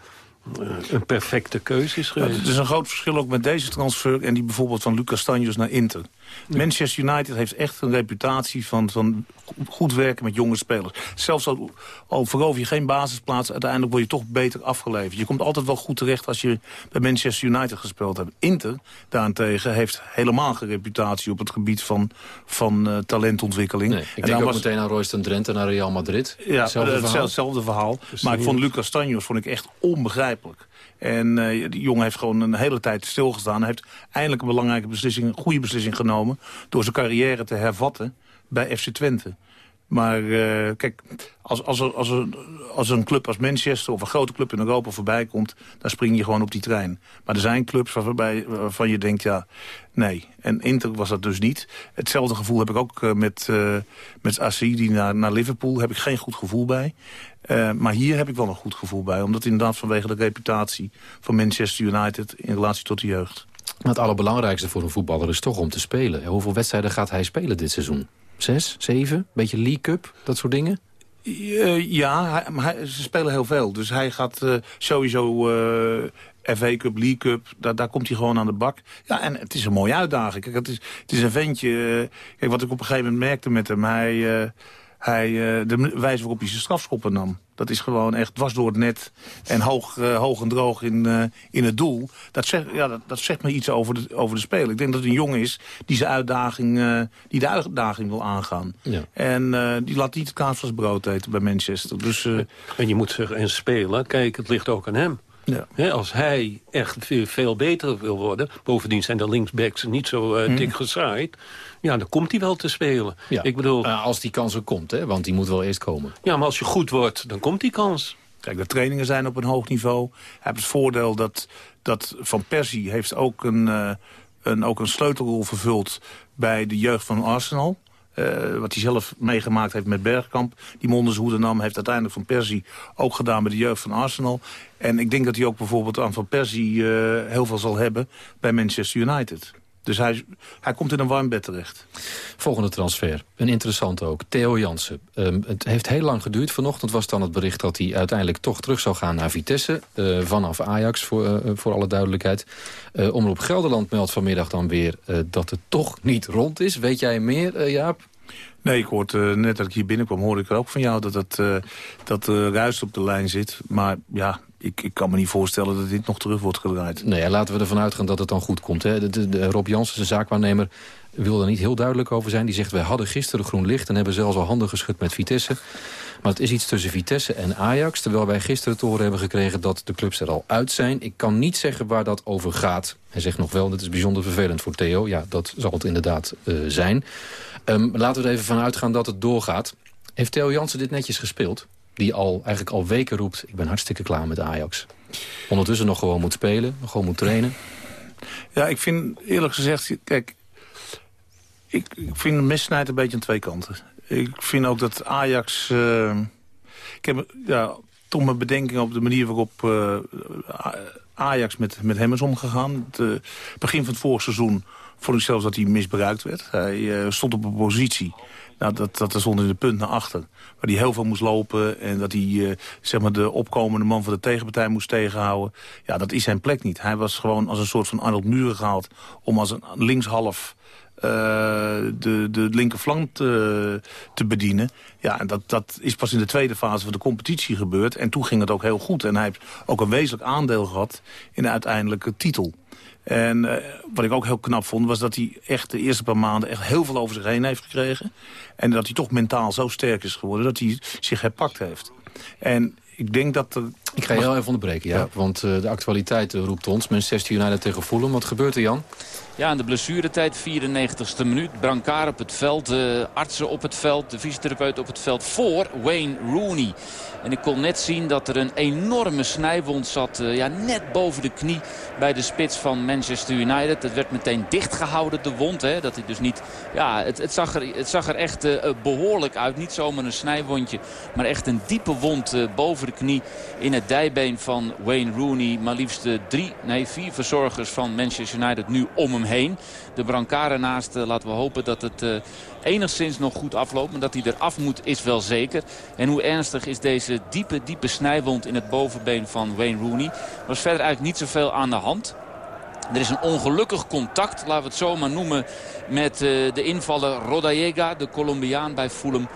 eh, een perfecte keuze is geweest. Het is een groot verschil ook met deze transfer... en die bijvoorbeeld van Lucas Stanjos naar Inter. Manchester United heeft echt een reputatie van, van goed werken met jonge spelers. Zelfs al, al verover je geen basisplaats, uiteindelijk word je toch beter afgeleverd. Je komt altijd wel goed terecht als je bij Manchester United gespeeld hebt. Inter, daarentegen, heeft helemaal geen reputatie op het gebied van, van uh, talentontwikkeling. Nee, ik denk ook was... meteen aan Royston Drenthe naar Real Madrid. Ja, hetzelfde verhaal. Hetzelfde verhaal. maar ik vond Lucas Stanjos vond ik echt onbegrijpelijk. En uh, die jongen heeft gewoon een hele tijd stilgestaan. Hij heeft eindelijk een belangrijke beslissing, een goede beslissing genomen... door zijn carrière te hervatten bij FC Twente. Maar uh, kijk, als, als, er, als, als een club als Manchester of een grote club in Europa voorbij komt... dan spring je gewoon op die trein. Maar er zijn clubs waarbij, waarvan je denkt, ja, nee. En Inter was dat dus niet. Hetzelfde gevoel heb ik ook uh, met, uh, met Assi, naar, naar Liverpool. heb ik geen goed gevoel bij. Maar hier heb ik wel een goed gevoel bij. Omdat inderdaad vanwege de reputatie van Manchester United... in relatie tot de jeugd. Het allerbelangrijkste voor een voetballer is toch om te spelen. Hoeveel wedstrijden gaat hij spelen dit seizoen? Zes, zeven? Beetje League Cup, dat soort dingen? Uh, ja, hij, maar hij, ze spelen heel veel. Dus hij gaat uh, sowieso FA Cup, League Cup, daar, daar komt hij gewoon aan de bak. Ja, en het is een mooie uitdaging. Het is, het is een ventje... kijk, wat ik op een gegeven moment merkte met hem... Hij, hij, uh, de wijze waarop hij zijn strafschoppen nam. Dat is gewoon echt dwars door het net en hoog, uh, hoog en droog in, uh, in het doel. Dat zegt, ja, dat, dat zegt me iets over de, over de speler. Ik denk dat het een jongen is die, zijn uitdaging, die de uitdaging wil aangaan. Ja. En die laat niet het kaas brood eten bij Manchester. Dus, en je moet zeggen, en spelen, kijk, het ligt ook aan hem. Ja. als hij echt veel beter wil worden... bovendien zijn de linksbacks niet zo uh, dik gezaaid... ja, dan komt hij wel te spelen. Ja. Ik bedoel, uh, als die kans er komt, hè? want die moet wel eerst komen. Ja, maar als je goed wordt, dan komt die kans. Kijk, de trainingen zijn op een hoog niveau. Hij heeft het voordeel dat, dat Van Persie heeft ook een, uh, een, ook een sleutelrol vervuld... bij de jeugd van Arsenal. Uh, wat hij zelf meegemaakt heeft met Bergkamp. Die Mondershoede nam, heeft uiteindelijk Van Persie ook gedaan bij de jeugd van Arsenal. En ik denk dat hij ook bijvoorbeeld aan Van Persie uh, heel veel zal hebben bij Manchester United. Dus hij, hij komt in een warm bed terecht. Volgende transfer. Een interessante ook. Theo Jansen. Um, het heeft heel lang geduurd. Vanochtend was dan het bericht dat hij uiteindelijk toch terug zou gaan naar Vitesse. Uh, vanaf Ajax, voor, uh, voor alle duidelijkheid. Uh, Omroep Gelderland meldt vanmiddag dan weer dat het toch niet rond is. Weet jij meer, Jaap? Nee, ik hoorde net dat ik hier binnenkwam, hoorde ik ook van jou dat het dat ruis op de lijn zit. Maar ja, ik, kan me niet voorstellen dat dit nog terug wordt gedraaid. Nee, laten we ervan uitgaan dat het dan goed komt. Hè. De, Rob Jansen, de zaakwaarnemer, wil er niet heel duidelijk over zijn. Die zegt, wij hadden gisteren groen licht en hebben zelfs al handen geschud met Vitesse. Maar het is iets tussen Vitesse en Ajax. Terwijl wij gisteren te horen hebben gekregen dat de clubs er al uit zijn. Ik kan niet zeggen waar dat over gaat. Hij zegt nog wel, dat is bijzonder vervelend voor Theo. Ja, dat zal het inderdaad uh, zijn. Um, laten we er even van uitgaan dat het doorgaat. Heeft Theo Jansen dit netjes gespeeld? Die al, eigenlijk al weken roept... ik ben hartstikke klaar met Ajax. Ondertussen nog gewoon moet spelen, nog gewoon moet trainen. Ja, ik vind eerlijk gezegd... Kijk, ik, ik vind de een beetje aan twee kanten. Ik vind ook dat Ajax... Uh, ik heb ja, toch mijn bedenking op de manier waarop uh, Ajax met, met hem is omgegaan. Het uh, begin van het vorige seizoen vond ik zelfs dat hij misbruikt werd. Hij stond op een positie nou, dat, dat stond in de punt naar achter. Waar hij heel veel moest lopen en dat hij uh, zeg maar de opkomende man van de tegenpartij moest tegenhouden. Ja, dat is zijn plek niet. Hij was gewoon als een soort van Arnold Muren gehaald om als een linkshalf uh, de, de linkerflank te, te, bedienen. Ja, en dat, dat is pas in de tweede fase van de competitie gebeurd. En toen ging het ook heel goed. En hij heeft ook een wezenlijk aandeel gehad in de uiteindelijke titel. En uh, wat ik ook heel knap vond, was dat hij echt de eerste paar maanden echt heel veel over zich heen heeft gekregen. En dat hij toch mentaal zo sterk is geworden dat hij zich herpakt heeft. En ik denk dat... Ik ga je heel even onderbreken, ja. Want uh, de actualiteit uh, roept ons. Manchester United tegen Fulham. Wat gebeurt er, Jan? Ja, in de blessuretijd, 94ste minuut. Brancard op het veld, uh, artsen op het veld, de fysiotherapeut op het veld voor Wayne Rooney. En ik kon net zien dat er een enorme snijwond zat. Uh, ja, net boven de knie bij de spits van Manchester United. Het werd meteen dichtgehouden, de wond. Hè, dat hij dus niet, ja, het, het, zag, er, het zag er echt uh, behoorlijk uit. Niet zomaar een snijwondje, maar echt een diepe wond uh, boven de knie. In het dijbeen van Wayne Rooney. Maar liefst drie, nee vier verzorgers van Manchester United nu om hem heen. De brancard ernaast, laten we hopen dat het enigszins nog goed afloopt. Maar dat hij eraf moet is wel zeker. En hoe ernstig is deze diepe, diepe snijwond in het bovenbeen van Wayne Rooney. Was verder eigenlijk niet zoveel aan de hand. Er is een ongelukkig contact, laten we het zo maar noemen, met de invaller Rodallega, de Colombiaan bij Fulham.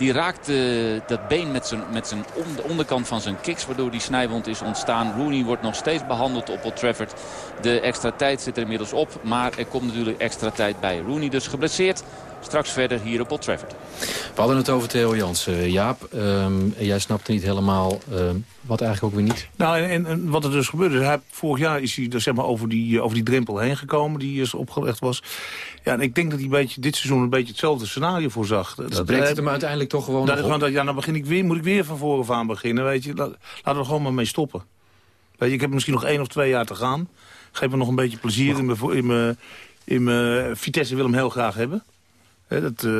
Die raakt uh, dat been met, zijn, met zijn de onderkant van zijn kiks, waardoor die snijwond is ontstaan. Rooney wordt nog steeds behandeld op Old Trafford. De extra tijd zit er inmiddels op, maar er komt natuurlijk extra tijd bij. Rooney dus geblesseerd, straks verder hier op Old Trafford. We hadden het over Theo Jansen. Jaap, um, jij snapte niet helemaal um, wat eigenlijk ook weer niet. Nou, en, en, wat er dus gebeurde, hij, vorig jaar is hij er, zeg maar, over, die, over die drempel heen gekomen die is opgelegd was. Ja, en ik denk dat hij een beetje, dit seizoen een beetje hetzelfde scenario voorzag. Dus dat breekt het hem uiteindelijk toch gewoon dat, gewoon dat, Ja, dan begin ik weer, moet ik weer van voren aan beginnen, weet je. Laat, laten we gewoon maar mee stoppen. Weet je, ik heb misschien nog één of twee jaar te gaan. Geef me nog een beetje plezier in mijn, in mijn, in mijn Vitesse wil hem heel graag hebben. He, dat, uh,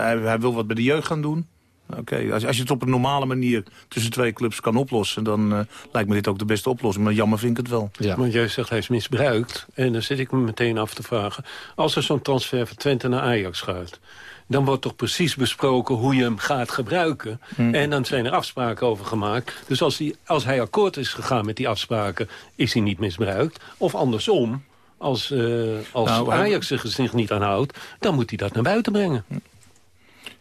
hij, hij, wil wat bij de jeugd gaan doen. Oké, okay. als, als, je het op een normale manier tussen twee clubs kan oplossen... dan uh, lijkt me dit ook de beste oplossing. Maar jammer vind ik het wel. Ja. Want jij zegt hij is misbruikt. En dan zit ik me meteen af te vragen... als er zo'n transfer van Twente naar Ajax gaat... dan wordt toch precies besproken hoe je hem gaat gebruiken. Hmm. En dan zijn er afspraken over gemaakt. Dus als hij, als hij akkoord is gegaan met die afspraken... is hij niet misbruikt. Of andersom, als, uh, als nou, Ajax zich niet aan houdt... dan moet hij dat naar buiten brengen.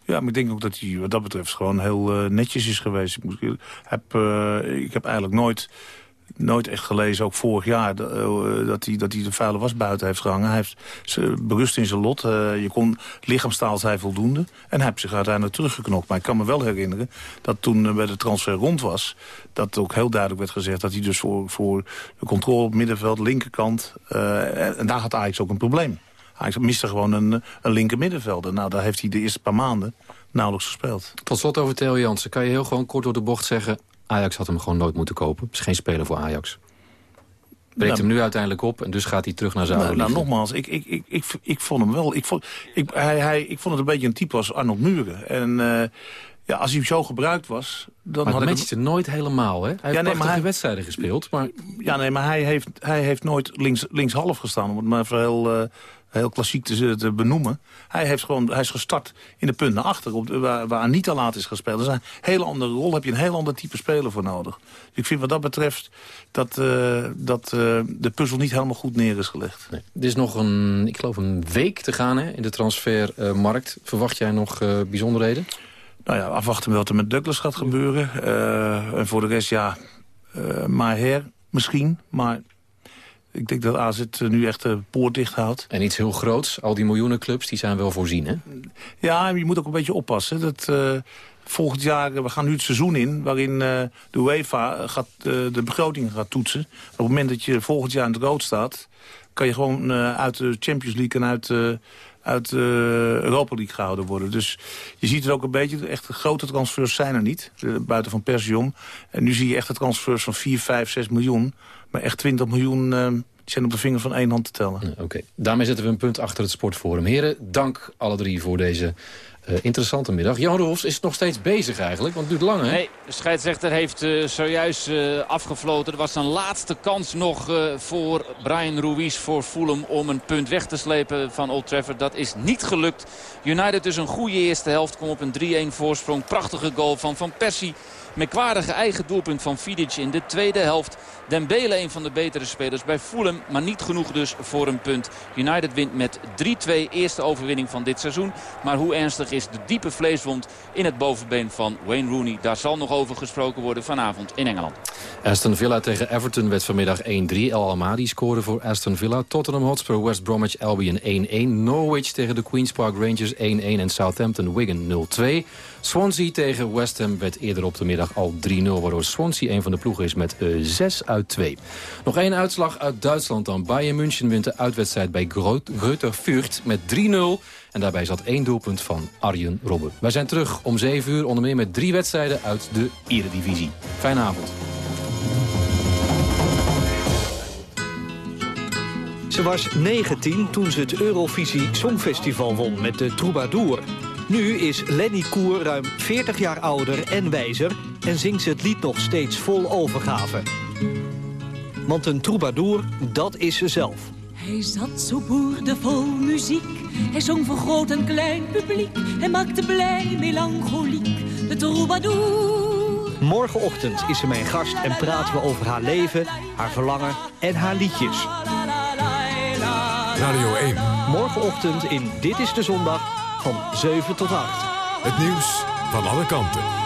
Ja, maar ik denk ook dat hij wat dat betreft gewoon heel uh, netjes is geweest. Ik, moet, heb, uh, ik heb eigenlijk nooit, nooit echt gelezen, ook vorig jaar... Uh, dat, hij, dat hij de vuile was buiten heeft gehangen. Hij heeft berust in zijn lot. je kon, lichaamstaal zei voldoende. En hij heeft zich uiteindelijk teruggeknokt. Maar ik kan me wel herinneren dat toen bij de transfer rond was... dat ook heel duidelijk werd gezegd dat hij dus voor, voor de controle op middenveld, linkerkant... en daar had Ajax ook een probleem. Hij miste gewoon een, een linker middenvelder. Nou, daar heeft hij de eerste paar maanden nauwelijks gespeeld. Tot slot over Theo Jansen. Kan je heel gewoon kort door de bocht zeggen... Ajax had hem gewoon nooit moeten kopen. Het is geen speler voor Ajax. Breekt nou, hem nu uiteindelijk op en dus gaat hij terug naar zijn nou, nou, nogmaals, ik, ik, ik, ik, ik vond hem wel... Ik vond, ik, hij, hij, ik vond het een beetje een type als Arnold Muren. En... Uh, ja, als hij zo gebruikt was... Dan maar had ik... nooit helemaal, hè? Hij ja, heeft nee, hij... wedstrijden gespeeld, maar... Ja, nee, maar hij heeft, hij heeft nooit links, linkshalf gestaan. Om het maar even heel, uh, heel klassiek te, te, benoemen. Hij, heeft gewoon, hij is gestart in de punt naar achter, op waar, waar Anita laat is gespeeld. Dat is een hele andere rol, heb je een heel ander type speler voor nodig. Dus ik vind wat dat betreft dat, uh, dat uh, de puzzel niet helemaal goed neer is gelegd. Nee. Er is nog een, ik geloof een week te gaan hè, in de transfermarkt. Verwacht jij nog bijzonderheden? Nou ja, afwachten wat er met Douglas gaat gebeuren. Uh, en voor de rest, ja, uh, Maher misschien. Maar ik denk dat AZ nu echt de poort dicht houdt. En iets heel groots. Al die miljoenen clubs, die zijn wel voorzien, hè? Ja, je moet ook een beetje oppassen. Dat, uh, volgend jaar, we gaan nu het seizoen in... waarin uh, de UEFA gaat, uh, de begroting gaat toetsen. Op het moment dat je volgend jaar in het rood staat... kan je gewoon uit de Champions League en uit uit de uh, Europa League gehouden worden. Dus je ziet het ook een beetje, echt grote transfers zijn er niet, buiten van Persium. En nu zie je echt de transfers van 4, 5, 6 miljoen. Maar echt 20 miljoen uh, zijn op de vinger van één hand te tellen. Oké, okay. daarmee zetten we een punt achter het sportforum. Heren, dank alle drie voor deze uh, interessante middag. Jan Rolfs is nog steeds bezig eigenlijk, want het duurt lang hè? Nee, de scheidsrechter heeft uh, zojuist uh, afgefloten. Er was een laatste kans nog voor Brian Ruiz voor Fulham om een punt weg te slepen van Old Trafford. Dat is niet gelukt. United dus een goede eerste helft, kom op een 3-1 voorsprong. Prachtige goal van Van Persie. Merkwaardige eigen doelpunt van Vidic in de tweede helft. Dembele een van de betere spelers bij Fulham. Maar niet genoeg dus voor een punt. United wint met 3-2. Eerste overwinning van dit seizoen. Maar hoe ernstig is de diepe vleeswond in het bovenbeen van Wayne Rooney? Daar zal nog over gesproken worden vanavond in Engeland. Aston Villa tegen Everton werd vanmiddag 1-3. El Almadi scoorde voor Aston Villa. Tottenham Hotspur West Bromwich Albion 1-1. Norwich tegen de Queen's Park Rangers 1-1. En Southampton Wigan 0-2. Swansea tegen West Ham werd eerder op de middag al 3-0... waardoor Swansea een van de ploegen is met 6 uit 2. Nog één uitslag uit Duitsland dan. Bayern München wint de uitwedstrijd bij Greuther Fürth met 3-0... En daarbij zat één doelpunt van Arjen Robben. Wij zijn terug om 7 uur, onder meer met drie wedstrijden uit de Eredivisie. Fijne avond. Ze was 19 toen ze het Eurovisie Songfestival won met de Troubadour. Nu is Lenny Koer ruim 40 jaar ouder en wijzer... en zingt ze het lied nog steeds vol overgave. Want een troubadour, dat is ze zelf. Hij zat zo boerdevol muziek. Hij zong voor groot en klein publiek. Hij maakte blij, melancholiek, de troubadour. Morgenochtend is ze mijn gast en praten we over haar leven, haar verlangen en haar liedjes. Radio 1. Morgenochtend in Dit is de Zondag van 7 tot 8. Het nieuws van alle kanten.